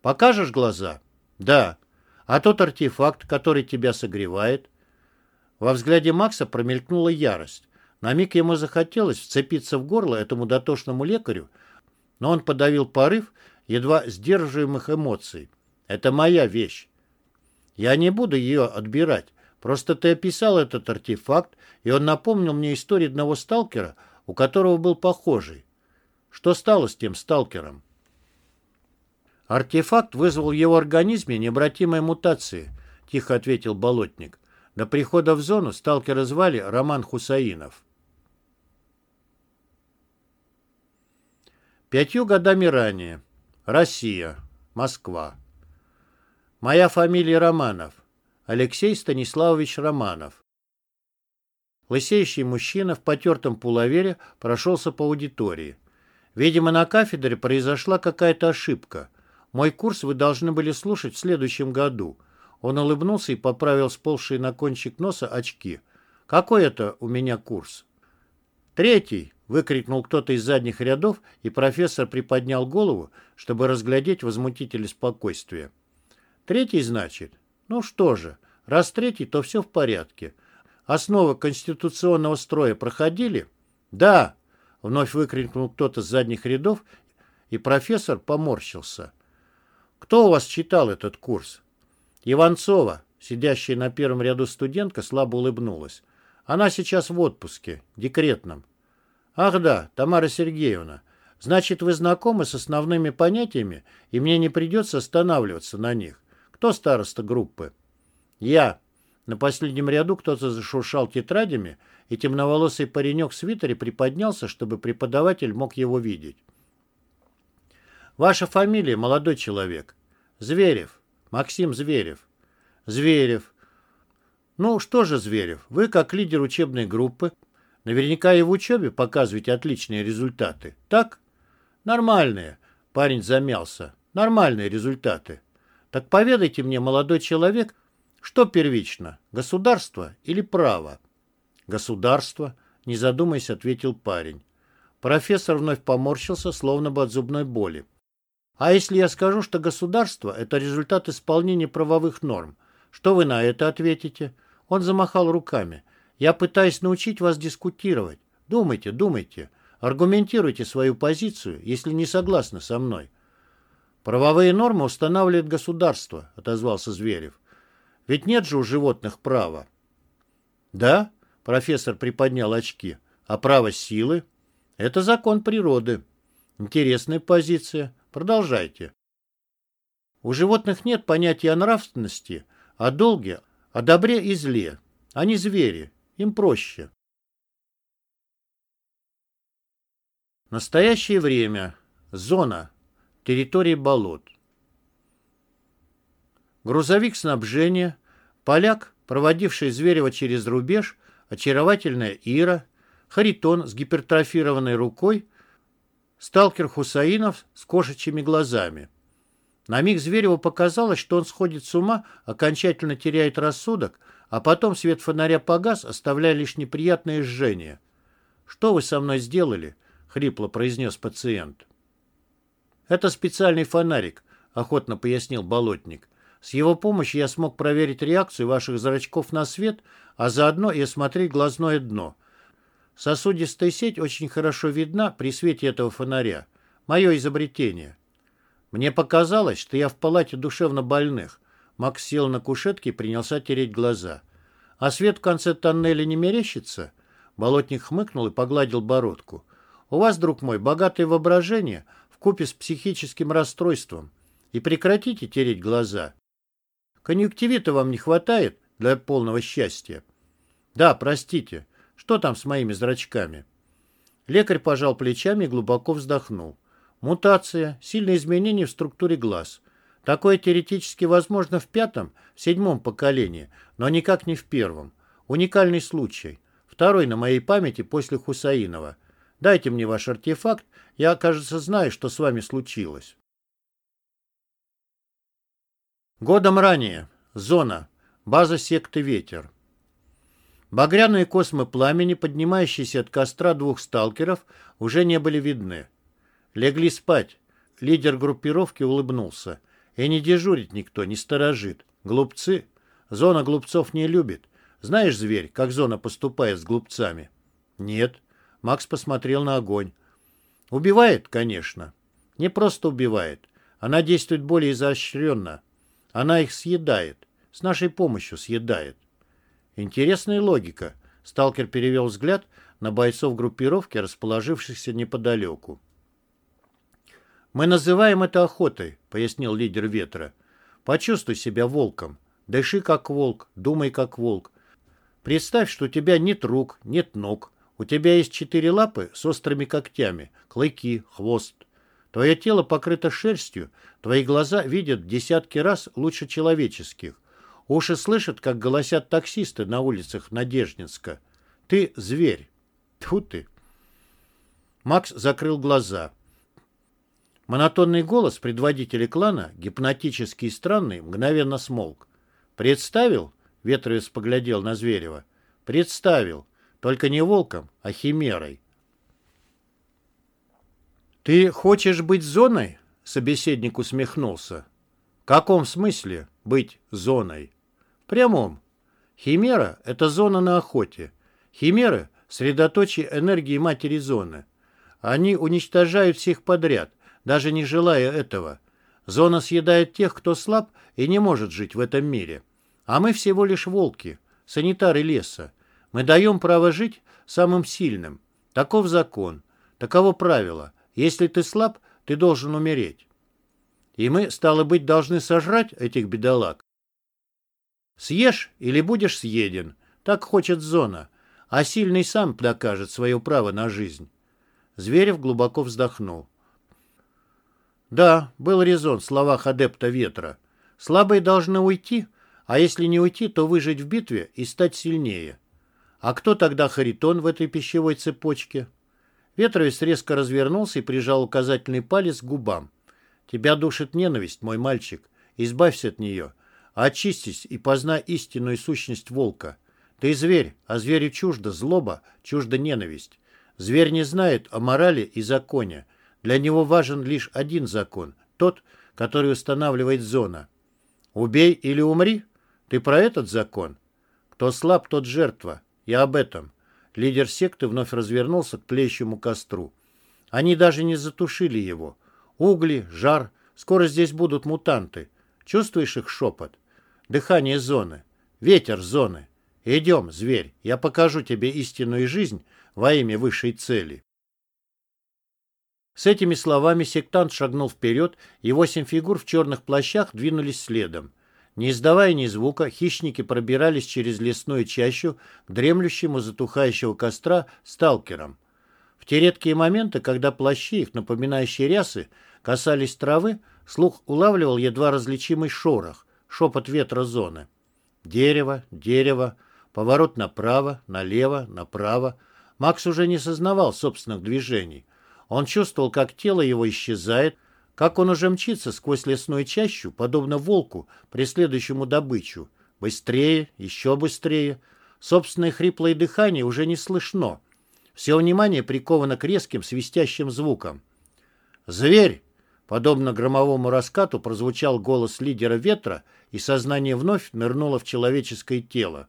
Покажешь глаза? Да. А тот артефакт, который тебя согревает? Во взгляде Макса промелькнула ярость. На миг ему захотелось вцепиться в горло этому дотошному лекарю, но он подавил порыв едва сдерживаемых эмоций. Это моя вещь. Я не буду ее отбирать. Просто ты описал этот артефакт, и он напомнил мне историю одного сталкера, у которого был похожий. Что стало с тем сталкером? Артефакт вызвал в его организме необратимые мутации, тихо ответил Болотник. До прихода в зону сталкера звали Роман Хусаинов. Пятью годами ранее. Россия. Москва. Моя фамилия Романов. Алексей Станиславович Романов. Лысеющий мужчина в потертом пуловере прошелся по аудитории. Видимо, на кафедре произошла какая-то ошибка. Мой курс вы должны были слушать в следующем году. Он улыбнулся и поправил сползшие на кончик носа очки. Какой это у меня курс? Третий, выкрикнул кто-то из задних рядов, и профессор приподнял голову, чтобы разглядеть возмутителя спокойствия. Третий, значит? Ну что же, раз третий, то все в порядке. Основы конституционного строя проходили? Да, вновь выкрикнул кто-то с задних рядов, и профессор поморщился. Кто у вас читал этот курс? Иванцова, сидящая на первом ряду студентка, слабо улыбнулась. Она сейчас в отпуске, декретном. Ах да, Тамара Сергеевна. Значит, вы знакомы с основными понятиями, и мне не придется останавливаться на них. Кто староста группы? Я. На последнем ряду кто-то зашуршал тетрадями, и темноволосый паренек в свитере приподнялся, чтобы преподаватель мог его видеть. Ваша фамилия, молодой человек? Зверев. Максим Зверев. Зверев. Ну, что же, Зверев, вы, как лидер учебной группы, наверняка и в учебе показываете отличные результаты, так? Нормальные. Парень замялся. Нормальные результаты. Так поведайте мне, молодой человек, что первично, государство или право? Государство, не задумаясь, ответил парень. Профессор вновь поморщился, словно бы от зубной боли. А если я скажу, что государство – это результат исполнения правовых норм, что вы на это ответите? Он замахал руками. Я пытаюсь научить вас дискутировать. Думайте, думайте. Аргументируйте свою позицию, если не согласны со мной. «Правовые нормы устанавливает государство», — отозвался Зверев. «Ведь нет же у животных права». «Да?» — профессор приподнял очки. «А право силы?» «Это закон природы». «Интересная позиция. Продолжайте». «У животных нет понятия о нравственности, о долге, о добре и зле. Они звери. Им проще». Настоящее время. Зона. Территории болот. Грузовик снабжения, поляк, проводивший Зверева через рубеж, очаровательная Ира, Харитон с гипертрофированной рукой, сталкер Хусаинов с кошачьими глазами. На миг Звереву показалось, что он сходит с ума, окончательно теряет рассудок, а потом свет фонаря погас, оставляя лишь неприятное жжение. Что вы со мной сделали?» — хрипло произнес пациент. «Это специальный фонарик», — охотно пояснил болотник. «С его помощью я смог проверить реакцию ваших зрачков на свет, а заодно и осмотреть глазное дно. Сосудистая сеть очень хорошо видна при свете этого фонаря. Мое изобретение». Мне показалось, что я в палате душевно больных. Макс сел на кушетке и принялся тереть глаза. «А свет в конце тоннеля не мерещится?» Болотник хмыкнул и погладил бородку. «У вас, друг мой, богатое воображение купе с психическим расстройством. И прекратите тереть глаза. Конъюнктивита вам не хватает для полного счастья?» «Да, простите. Что там с моими зрачками?» Лекарь пожал плечами и глубоко вздохнул. «Мутация, сильные изменения в структуре глаз. Такое теоретически возможно в пятом, седьмом поколении, но никак не в первом. Уникальный случай. Второй на моей памяти после Хусаинова. Дайте мне ваш артефакт, я, кажется, знаю, что с вами случилось. Годом ранее. Зона. База секты «Ветер». Багряные космы пламени, поднимающиеся от костра двух сталкеров, уже не были видны. Легли спать. Лидер группировки улыбнулся. И не дежурит никто, не сторожит. Глупцы. Зона глупцов не любит. Знаешь, зверь, как зона поступает с глупцами? Нет. Макс посмотрел на огонь. Убивает, конечно. Не просто убивает. Она действует более изощренно. Она их съедает. С нашей помощью съедает. Интересная логика. Сталкер перевел взгляд на бойцов группировки, расположившихся неподалеку. «Мы называем это охотой», — пояснил лидер ветра. «Почувствуй себя волком. Дыши как волк, думай как волк. Представь, что у тебя нет рук, нет ног. У тебя есть четыре лапы с острыми когтями, клыки, хвост. Твое тело покрыто шерстью, твои глаза видят десятки раз лучше человеческих. Уши слышат, как голосят таксисты на улицах Надеждинска. Ты зверь. Тьфу ты. Макс закрыл глаза. Монотонный голос предводителя клана, гипнотический и странный, мгновенно смолк. «Представил?» — Ветровец поглядел на Зверева. «Представил. Только не волком, а химерой». «Ты хочешь быть зоной?» — собеседник усмехнулся. «В каком смысле быть зоной?» «В прямом. Химера — это зона на охоте. Химеры — средоточие энергии матери зоны. Они уничтожают всех подряд, даже не желая этого. Зона съедает тех, кто слаб и не может жить в этом мире. А мы всего лишь волки, санитары леса. Мы даем право жить самым сильным. Таков закон, таково правило. Если ты слаб, ты должен умереть. И мы, стало быть, должны сожрать этих бедолаг. Съешь или будешь съеден. Так хочет зона. А сильный сам докажет свое право на жизнь. Зверев глубоко вздохнул. Да, был резон в словах адепта ветра. Слабые должны уйти, а если не уйти, то выжить в битве и стать сильнее. А кто тогда Харитон в этой пищевой цепочке? Ветровец резко развернулся и прижал указательный палец к губам. Тебя душит ненависть, мой мальчик. Избавься от нее. Очистись и познай истинную сущность волка. Ты зверь, а зверю чужда злоба, чужда ненависть. Зверь не знает о морали и законе. Для него важен лишь один закон, тот, который устанавливает зона. Убей или умри? Ты про этот закон? Кто слаб, тот жертва. Я об этом. Лидер секты вновь развернулся к тлеющему костру. Они даже не затушили его. Угли, жар. Скоро здесь будут мутанты. Чувствуешь их шепот? Дыхание зоны. Ветер зоны. Идем, зверь, я покажу тебе истинную жизнь во имя высшей цели. С этими словами сектант шагнул вперед, и восемь фигур в черных плащах двинулись следом. Не издавая ни звука, хищники пробирались через лесную чащу к дремлющему затухающего костра сталкерам. В те редкие моменты, когда плащи, их напоминающие рясы, касались травы, слух улавливал едва различимый шорох, шепот ветра зоны. Дерево, дерево, поворот направо, налево, направо. Макс уже не сознавал собственных движений. Он чувствовал, как тело его исчезает, как он уже мчится сквозь лесную чащу, подобно волку, преследующему добычу. Быстрее, еще быстрее. Собственное хриплое дыхание уже не слышно. Все внимание приковано к резким свистящим звукам. «Зверь!» Подобно громовому раскату прозвучал голос лидера ветра, и сознание вновь нырнуло в человеческое тело.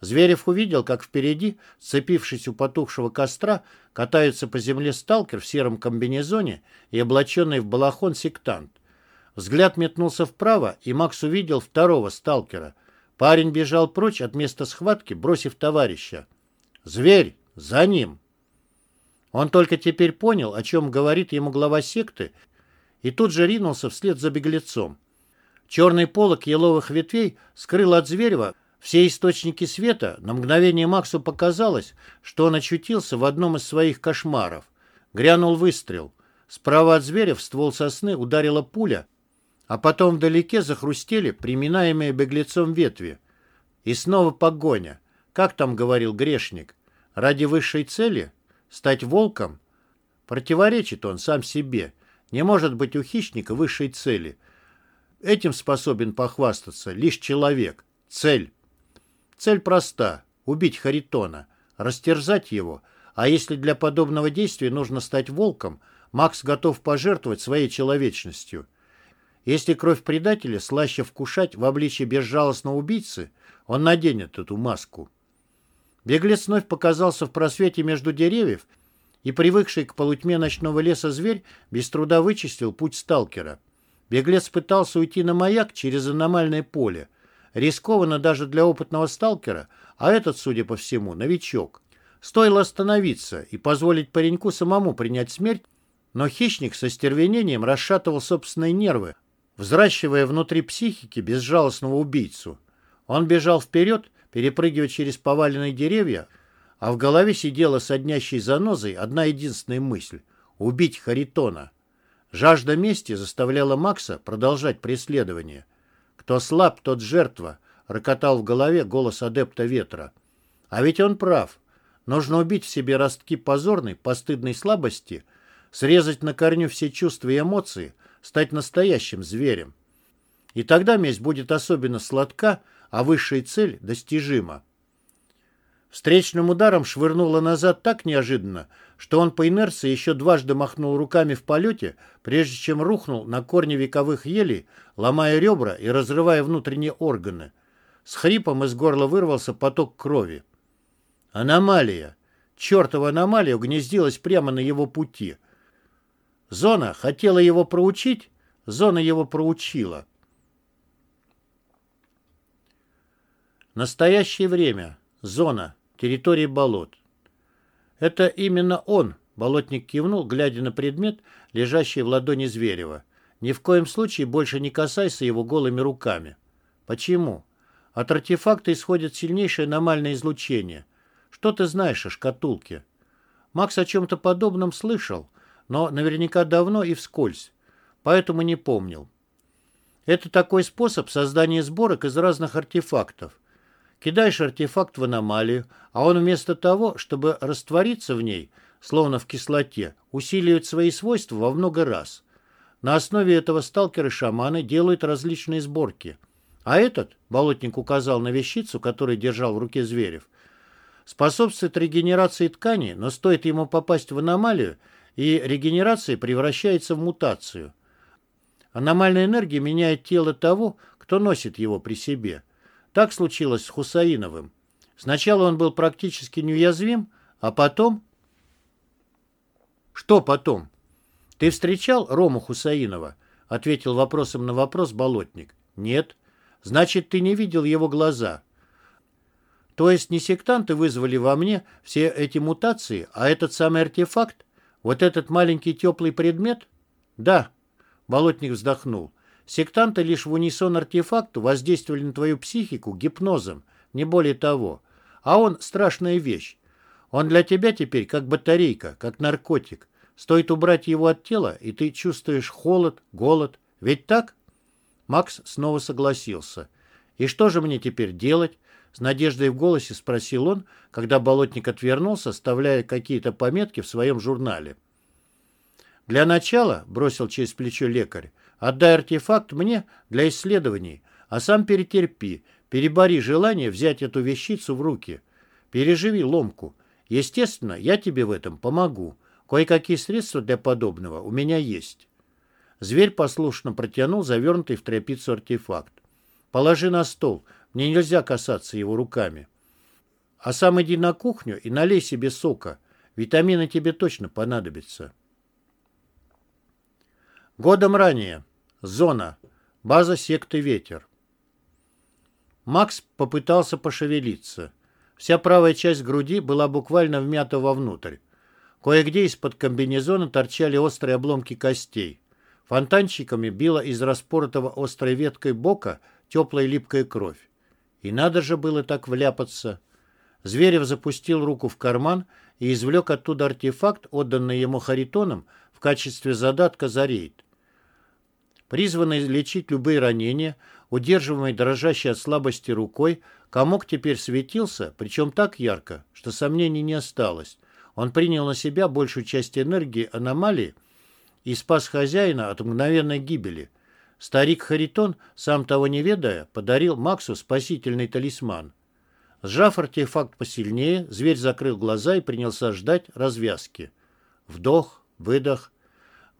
Зверев увидел, как впереди, сцепившись у потухшего костра, катается по земле сталкер в сером комбинезоне и облаченный в балахон сектант. Взгляд метнулся вправо, и Макс увидел второго сталкера. Парень бежал прочь от места схватки, бросив товарища. «Зверь! За ним!» Он только теперь понял, о чем говорит ему глава секты, и тут же ринулся вслед за беглецом. Черный полог еловых ветвей скрыл от Зверева все источники света. На мгновение Максу показалось, что он очутился в одном из своих кошмаров. Грянул выстрел. Справа от Зверя в ствол сосны ударила пуля, а потом вдалеке захрустели приминаемые беглецом ветви. И снова погоня. Как там говорил грешник? Ради высшей цели? Стать волком? Противоречит он сам себе. Не может быть у хищника высшей цели. Этим способен похвастаться лишь человек. Цель. Цель проста – убить Харитона, растерзать его, а если для подобного действия нужно стать волком, Макс готов пожертвовать своей человечностью. Если кровь предателя слаще вкушать в обличье безжалостного убийцы, он наденет эту маску. Беглец вновь показался в просвете между деревьев и привыкший к полутьме ночного леса зверь без труда вычистил путь сталкера. Беглец пытался уйти на маяк через аномальное поле. Рискованно даже для опытного сталкера, а этот, судя по всему, новичок. Стоило остановиться и позволить пареньку самому принять смерть, но хищник со стервенением расшатывал собственные нервы, взращивая внутри психики безжалостного убийцу. Он бежал вперед, перепрыгивая через поваленные деревья, а в голове сидела соднящей занозой одна единственная мысль — убить Харитона. Жажда мести заставляла Макса продолжать преследование. «Кто слаб, тот жертва», — рокотал в голове голос адепта ветра. А ведь он прав. Нужно убить в себе ростки позорной, постыдной слабости, срезать на корню все чувства и эмоции, стать настоящим зверем. И тогда месть будет особенно сладка, а высшая цель достижима. Встречным ударом швырнуло назад так неожиданно, что он по инерции еще дважды махнул руками в полете, прежде чем рухнул на корни вековых елей, ломая ребра и разрывая внутренние органы. С хрипом из горла вырвался поток крови. Аномалия. Чертова аномалия угнездилась прямо на его пути. Зона хотела его проучить, зона его проучила. Настоящее время. Зона. Территория болот. Это именно он, болотник кивнул, глядя на предмет, лежащий в ладони Зверева. Ни в коем случае больше не касайся его голыми руками. Почему? От артефакта исходит сильнейшее аномальное излучение. Что ты знаешь о шкатулке? Макс о чем-то подобном слышал, но наверняка давно и вскользь, поэтому не помнил. Это такой способ создания сборок из разных артефактов. Кидаешь артефакт в аномалию, а он вместо того, чтобы раствориться в ней, словно в кислоте, усиливает свои свойства во много раз. На основе этого сталкеры-шаманы делают различные сборки. А этот, болотник указал на вещицу, которую держал в руке Зверев, способствует регенерации ткани, но стоит ему попасть в аномалию, и регенерация превращается в мутацию. Аномальная энергия меняет тело того, кто носит его при себе – так случилось с Хусаиновым. Сначала он был практически неуязвим, а потом... Что потом? Ты встречал Рому Хусаинова? Ответил вопросом на вопрос болотник. Нет. Значит, ты не видел его глаза. То есть не сектанты вызвали во мне все эти мутации, а этот самый артефакт? Вот этот маленький теплый предмет? Да. Болотник вздохнул. Сектанты лишь в унисон артефакту воздействовали на твою психику гипнозом, не более того. А он страшная вещь. Он для тебя теперь как батарейка, как наркотик. Стоит убрать его от тела, и ты чувствуешь холод, голод. Ведь так? Макс снова согласился. «И что же мне теперь делать?» С надеждой в голосе спросил он, когда болотник отвернулся, оставляя какие-то пометки в своем журнале. «Для начала», — бросил через плечо лекарь, Отдай артефакт мне для исследований, а сам перетерпи, перебори желание взять эту вещицу в руки. Переживи ломку. Естественно, я тебе в этом помогу. Кое-какие средства для подобного у меня есть. Зверь послушно протянул завернутый в тряпицу артефакт. Положи на стол, мне нельзя касаться его руками. А сам иди на кухню и налей себе сока. Витамины тебе точно понадобятся. Годом ранее. Зона. База секты «Ветер». Макс попытался пошевелиться. Вся правая часть груди была буквально вмята вовнутрь. Кое-где из-под комбинезона торчали острые обломки костей. Фонтанчиками била из распоротого острой веткой бока теплая липкая кровь. И надо же было так вляпаться. Зверев запустил руку в карман и извлек оттуда артефакт, отданный ему Харитоном в качестве задатка за рейд. Призванный лечить любые ранения, удерживаемый дрожащей от слабости рукой, комок теперь светился, причем так ярко, что сомнений не осталось. Он принял на себя большую часть энергии аномалии и спас хозяина от мгновенной гибели. Старик Харитон, сам того не ведая, подарил Максу спасительный талисман. Сжав артефакт посильнее, зверь закрыл глаза и принялся ждать развязки. Вдох, выдох.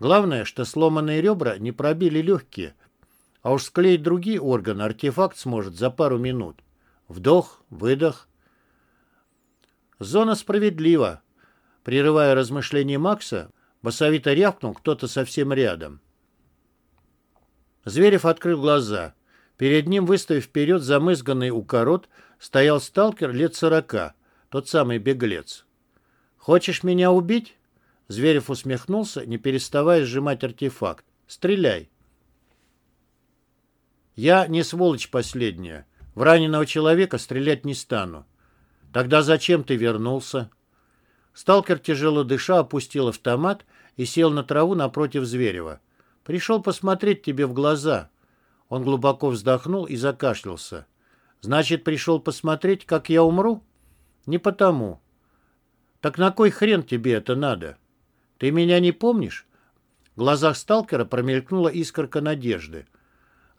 Главное, что сломанные ребра не пробили легкие, а уж склеить другие органы артефакт сможет за пару минут. Вдох, выдох. Зона справедлива. Прерывая размышления Макса, басовито рявкнул кто-то совсем рядом. Зверев открыл глаза. Перед ним, выставив вперед замызганный укорот, стоял сталкер лет сорока, тот самый беглец. «Хочешь меня убить?» Зверев усмехнулся, не переставая сжимать артефакт. «Стреляй!» «Я не сволочь последняя. В раненого человека стрелять не стану. Тогда зачем ты вернулся?» Сталкер, тяжело дыша, опустил автомат и сел на траву напротив Зверева. «Пришел посмотреть тебе в глаза». Он глубоко вздохнул и закашлялся. «Значит, пришел посмотреть, как я умру?» «Не потому». «Так на кой хрен тебе это надо? Ты меня не помнишь?» В глазах сталкера промелькнула искорка надежды.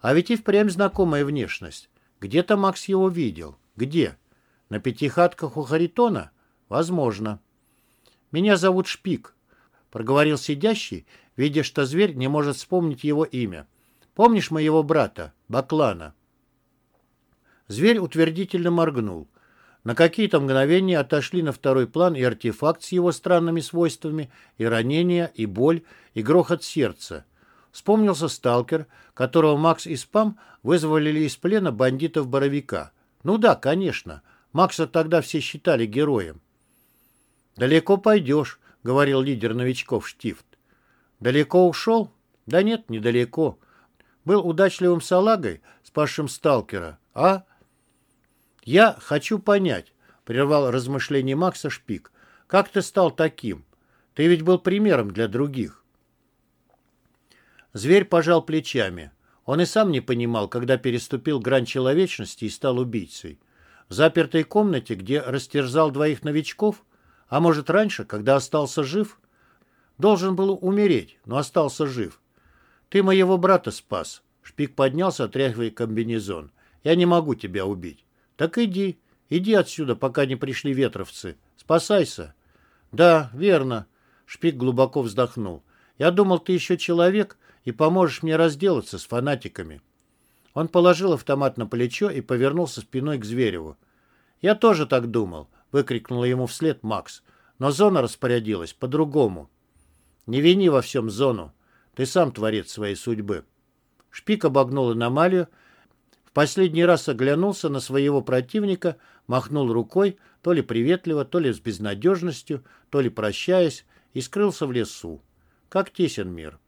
А ведь и впрямь знакомая внешность. Где-то Макс его видел. Где? На пятихатках у Харитона? Возможно. «Меня зовут Шпик», — проговорил сидящий, видя, что зверь не может вспомнить его имя. «Помнишь моего брата, Баклана?» Зверь утвердительно моргнул. На какие-то мгновения отошли на второй план и артефакт с его странными свойствами, и ранение, и боль, и грохот сердца. Вспомнился сталкер, которого Макс и Спам вызволили из плена бандитов-боровика. Ну да, конечно, Макса тогда все считали героем. «Далеко пойдешь», — говорил лидер новичков Штифт. «Далеко ушел?» «Да нет, недалеко. Был удачливым салагой, спасшим сталкера, а...» «Я хочу понять», — прервал размышление Макса Шпик. «Как ты стал таким? Ты ведь был примером для других». Зверь пожал плечами. Он и сам не понимал, когда переступил грань человечности и стал убийцей. В запертой комнате, где растерзал двоих новичков, а может, раньше, когда остался жив? Должен был умереть, но остался жив. Ты моего брата спас. Шпик поднялся, отряхивая комбинезон. Я не могу тебя убить. Так иди, иди отсюда, пока не пришли ветровцы. Спасайся. Да, верно. Шпик глубоко вздохнул. Я думал, ты еще человек и поможешь мне разделаться с фанатиками. Он положил автомат на плечо и повернулся спиной к Звереву. Я тоже так думал выкрикнула ему вслед Макс. Но зона распорядилась по-другому. Не вини во всем зону. Ты сам творец своей судьбы. Шпик обогнул аномалию, последний раз оглянулся на своего противника, махнул рукой, то ли приветливо, то ли с безнадежностью, то ли прощаясь, и скрылся в лесу. Как тесен мир.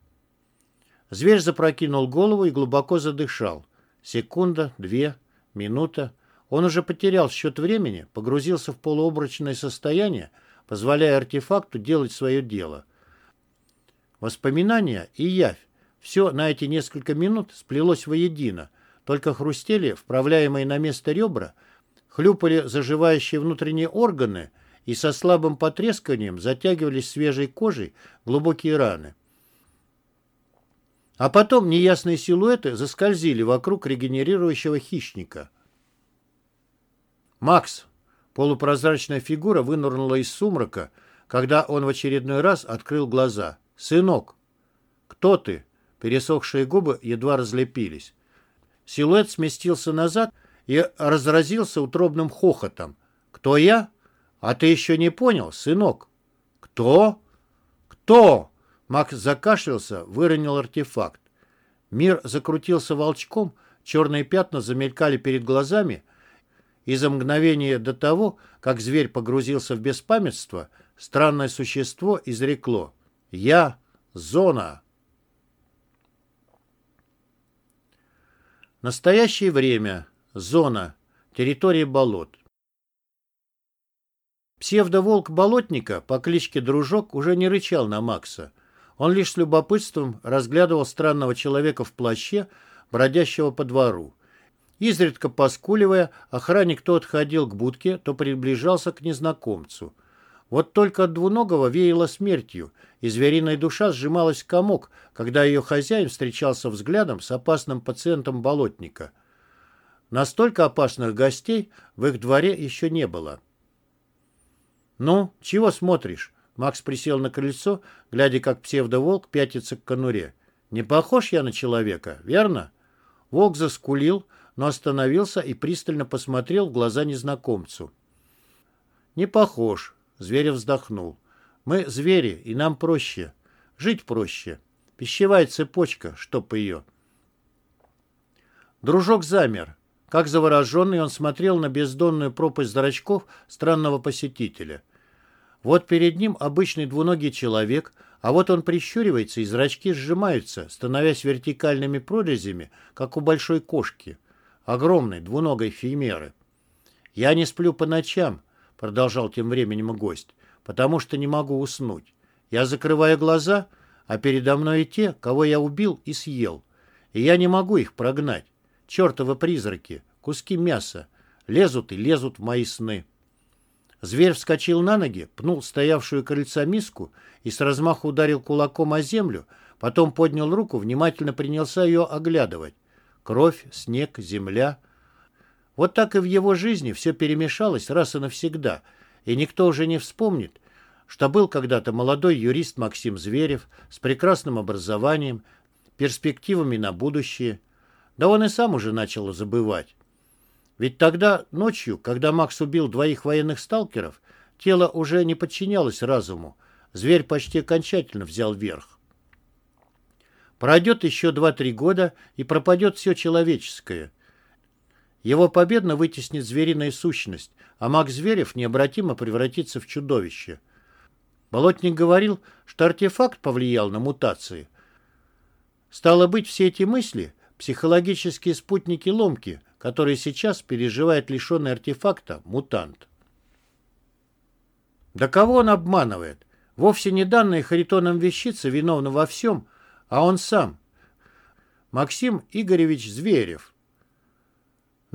Зверь запрокинул голову и глубоко задышал. Секунда, две, минута. Он уже потерял счет времени, погрузился в полуобрачное состояние, позволяя артефакту делать свое дело. Воспоминания и явь. Все на эти несколько минут сплелось воедино, только хрустели вправляемые на место ребра, хлюпали заживающие внутренние органы и со слабым потрескиванием затягивались свежей кожей глубокие раны. А потом неясные силуэты заскользили вокруг регенерирующего хищника – «Макс!» Полупрозрачная фигура вынырнула из сумрака, когда он в очередной раз открыл глаза. «Сынок!» «Кто ты?» Пересохшие губы едва разлепились. Силуэт сместился назад и разразился утробным хохотом. «Кто я? А ты еще не понял, сынок?» «Кто? Кто?» Макс закашлялся, выронил артефакт. Мир закрутился волчком, черные пятна замелькали перед глазами, и за мгновение до того, как зверь погрузился в беспамятство, странное существо изрекло «Я — зона». Настоящее время. Зона. Территория болот. Псевдоволк болотника по кличке Дружок уже не рычал на Макса. Он лишь с любопытством разглядывал странного человека в плаще, бродящего по двору. Изредка поскуливая, охранник то отходил к будке, то приближался к незнакомцу. Вот только от двуногого веяло смертью, и звериная душа сжималась в комок, когда ее хозяин встречался взглядом с опасным пациентом болотника. Настолько опасных гостей в их дворе еще не было. «Ну, чего смотришь?» Макс присел на крыльцо, глядя, как псевдоволк пятится к конуре. «Не похож я на человека, верно?» Волк заскулил, но остановился и пристально посмотрел в глаза незнакомцу. «Не похож», — Зверев вздохнул. Мы звери, и нам проще. Жить проще. Пищевая цепочка, чтоб ее. Дружок замер. Как завороженный он смотрел на бездонную пропасть зрачков странного посетителя. Вот перед ним обычный двуногий человек, а вот он прищуривается, и зрачки сжимаются, становясь вертикальными прорезями, как у большой кошки. Огромной двуногой фимеры. «Я не сплю по ночам», — продолжал тем временем гость потому что не могу уснуть. Я закрываю глаза, а передо мной и те, кого я убил и съел. И я не могу их прогнать. Чертовы призраки, куски мяса, лезут и лезут в мои сны. Зверь вскочил на ноги, пнул стоявшую крыльца миску и с размаху ударил кулаком о землю, потом поднял руку, внимательно принялся ее оглядывать. Кровь, снег, земля. Вот так и в его жизни все перемешалось раз и навсегда — и никто уже не вспомнит, что был когда-то молодой юрист Максим Зверев с прекрасным образованием, перспективами на будущее. Да он и сам уже начал забывать. Ведь тогда, ночью, когда Макс убил двоих военных сталкеров, тело уже не подчинялось разуму. Зверь почти окончательно взял верх. Пройдет еще два-три года, и пропадет все человеческое. Его победно вытеснит звериная сущность, а Макс Зверев необратимо превратится в чудовище. Болотник говорил, что артефакт повлиял на мутации. Стало быть, все эти мысли – психологические спутники ломки, которые сейчас переживает лишенный артефакта мутант. Да кого он обманывает? Вовсе не данная Харитоном вещица виновна во всем, а он сам. Максим Игоревич Зверев.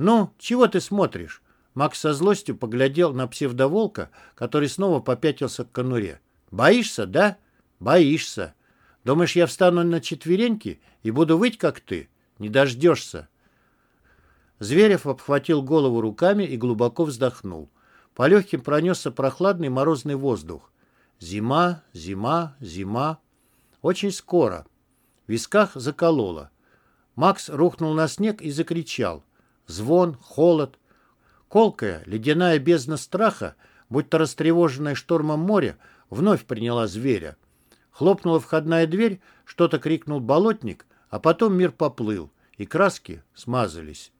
«Ну, чего ты смотришь?» Макс со злостью поглядел на псевдоволка, который снова попятился к конуре. «Боишься, да? Боишься. Думаешь, я встану на четвереньки и буду выть, как ты? Не дождешься». Зверев обхватил голову руками и глубоко вздохнул. По легким пронесся прохладный морозный воздух. Зима, зима, зима. Очень скоро. В висках закололо. Макс рухнул на снег и закричал. Звон, холод, Колкая, ледяная бездна страха, будто растревоженная штормом моря, вновь приняла зверя. Хлопнула входная дверь, что-то крикнул болотник, а потом мир поплыл, и краски смазались.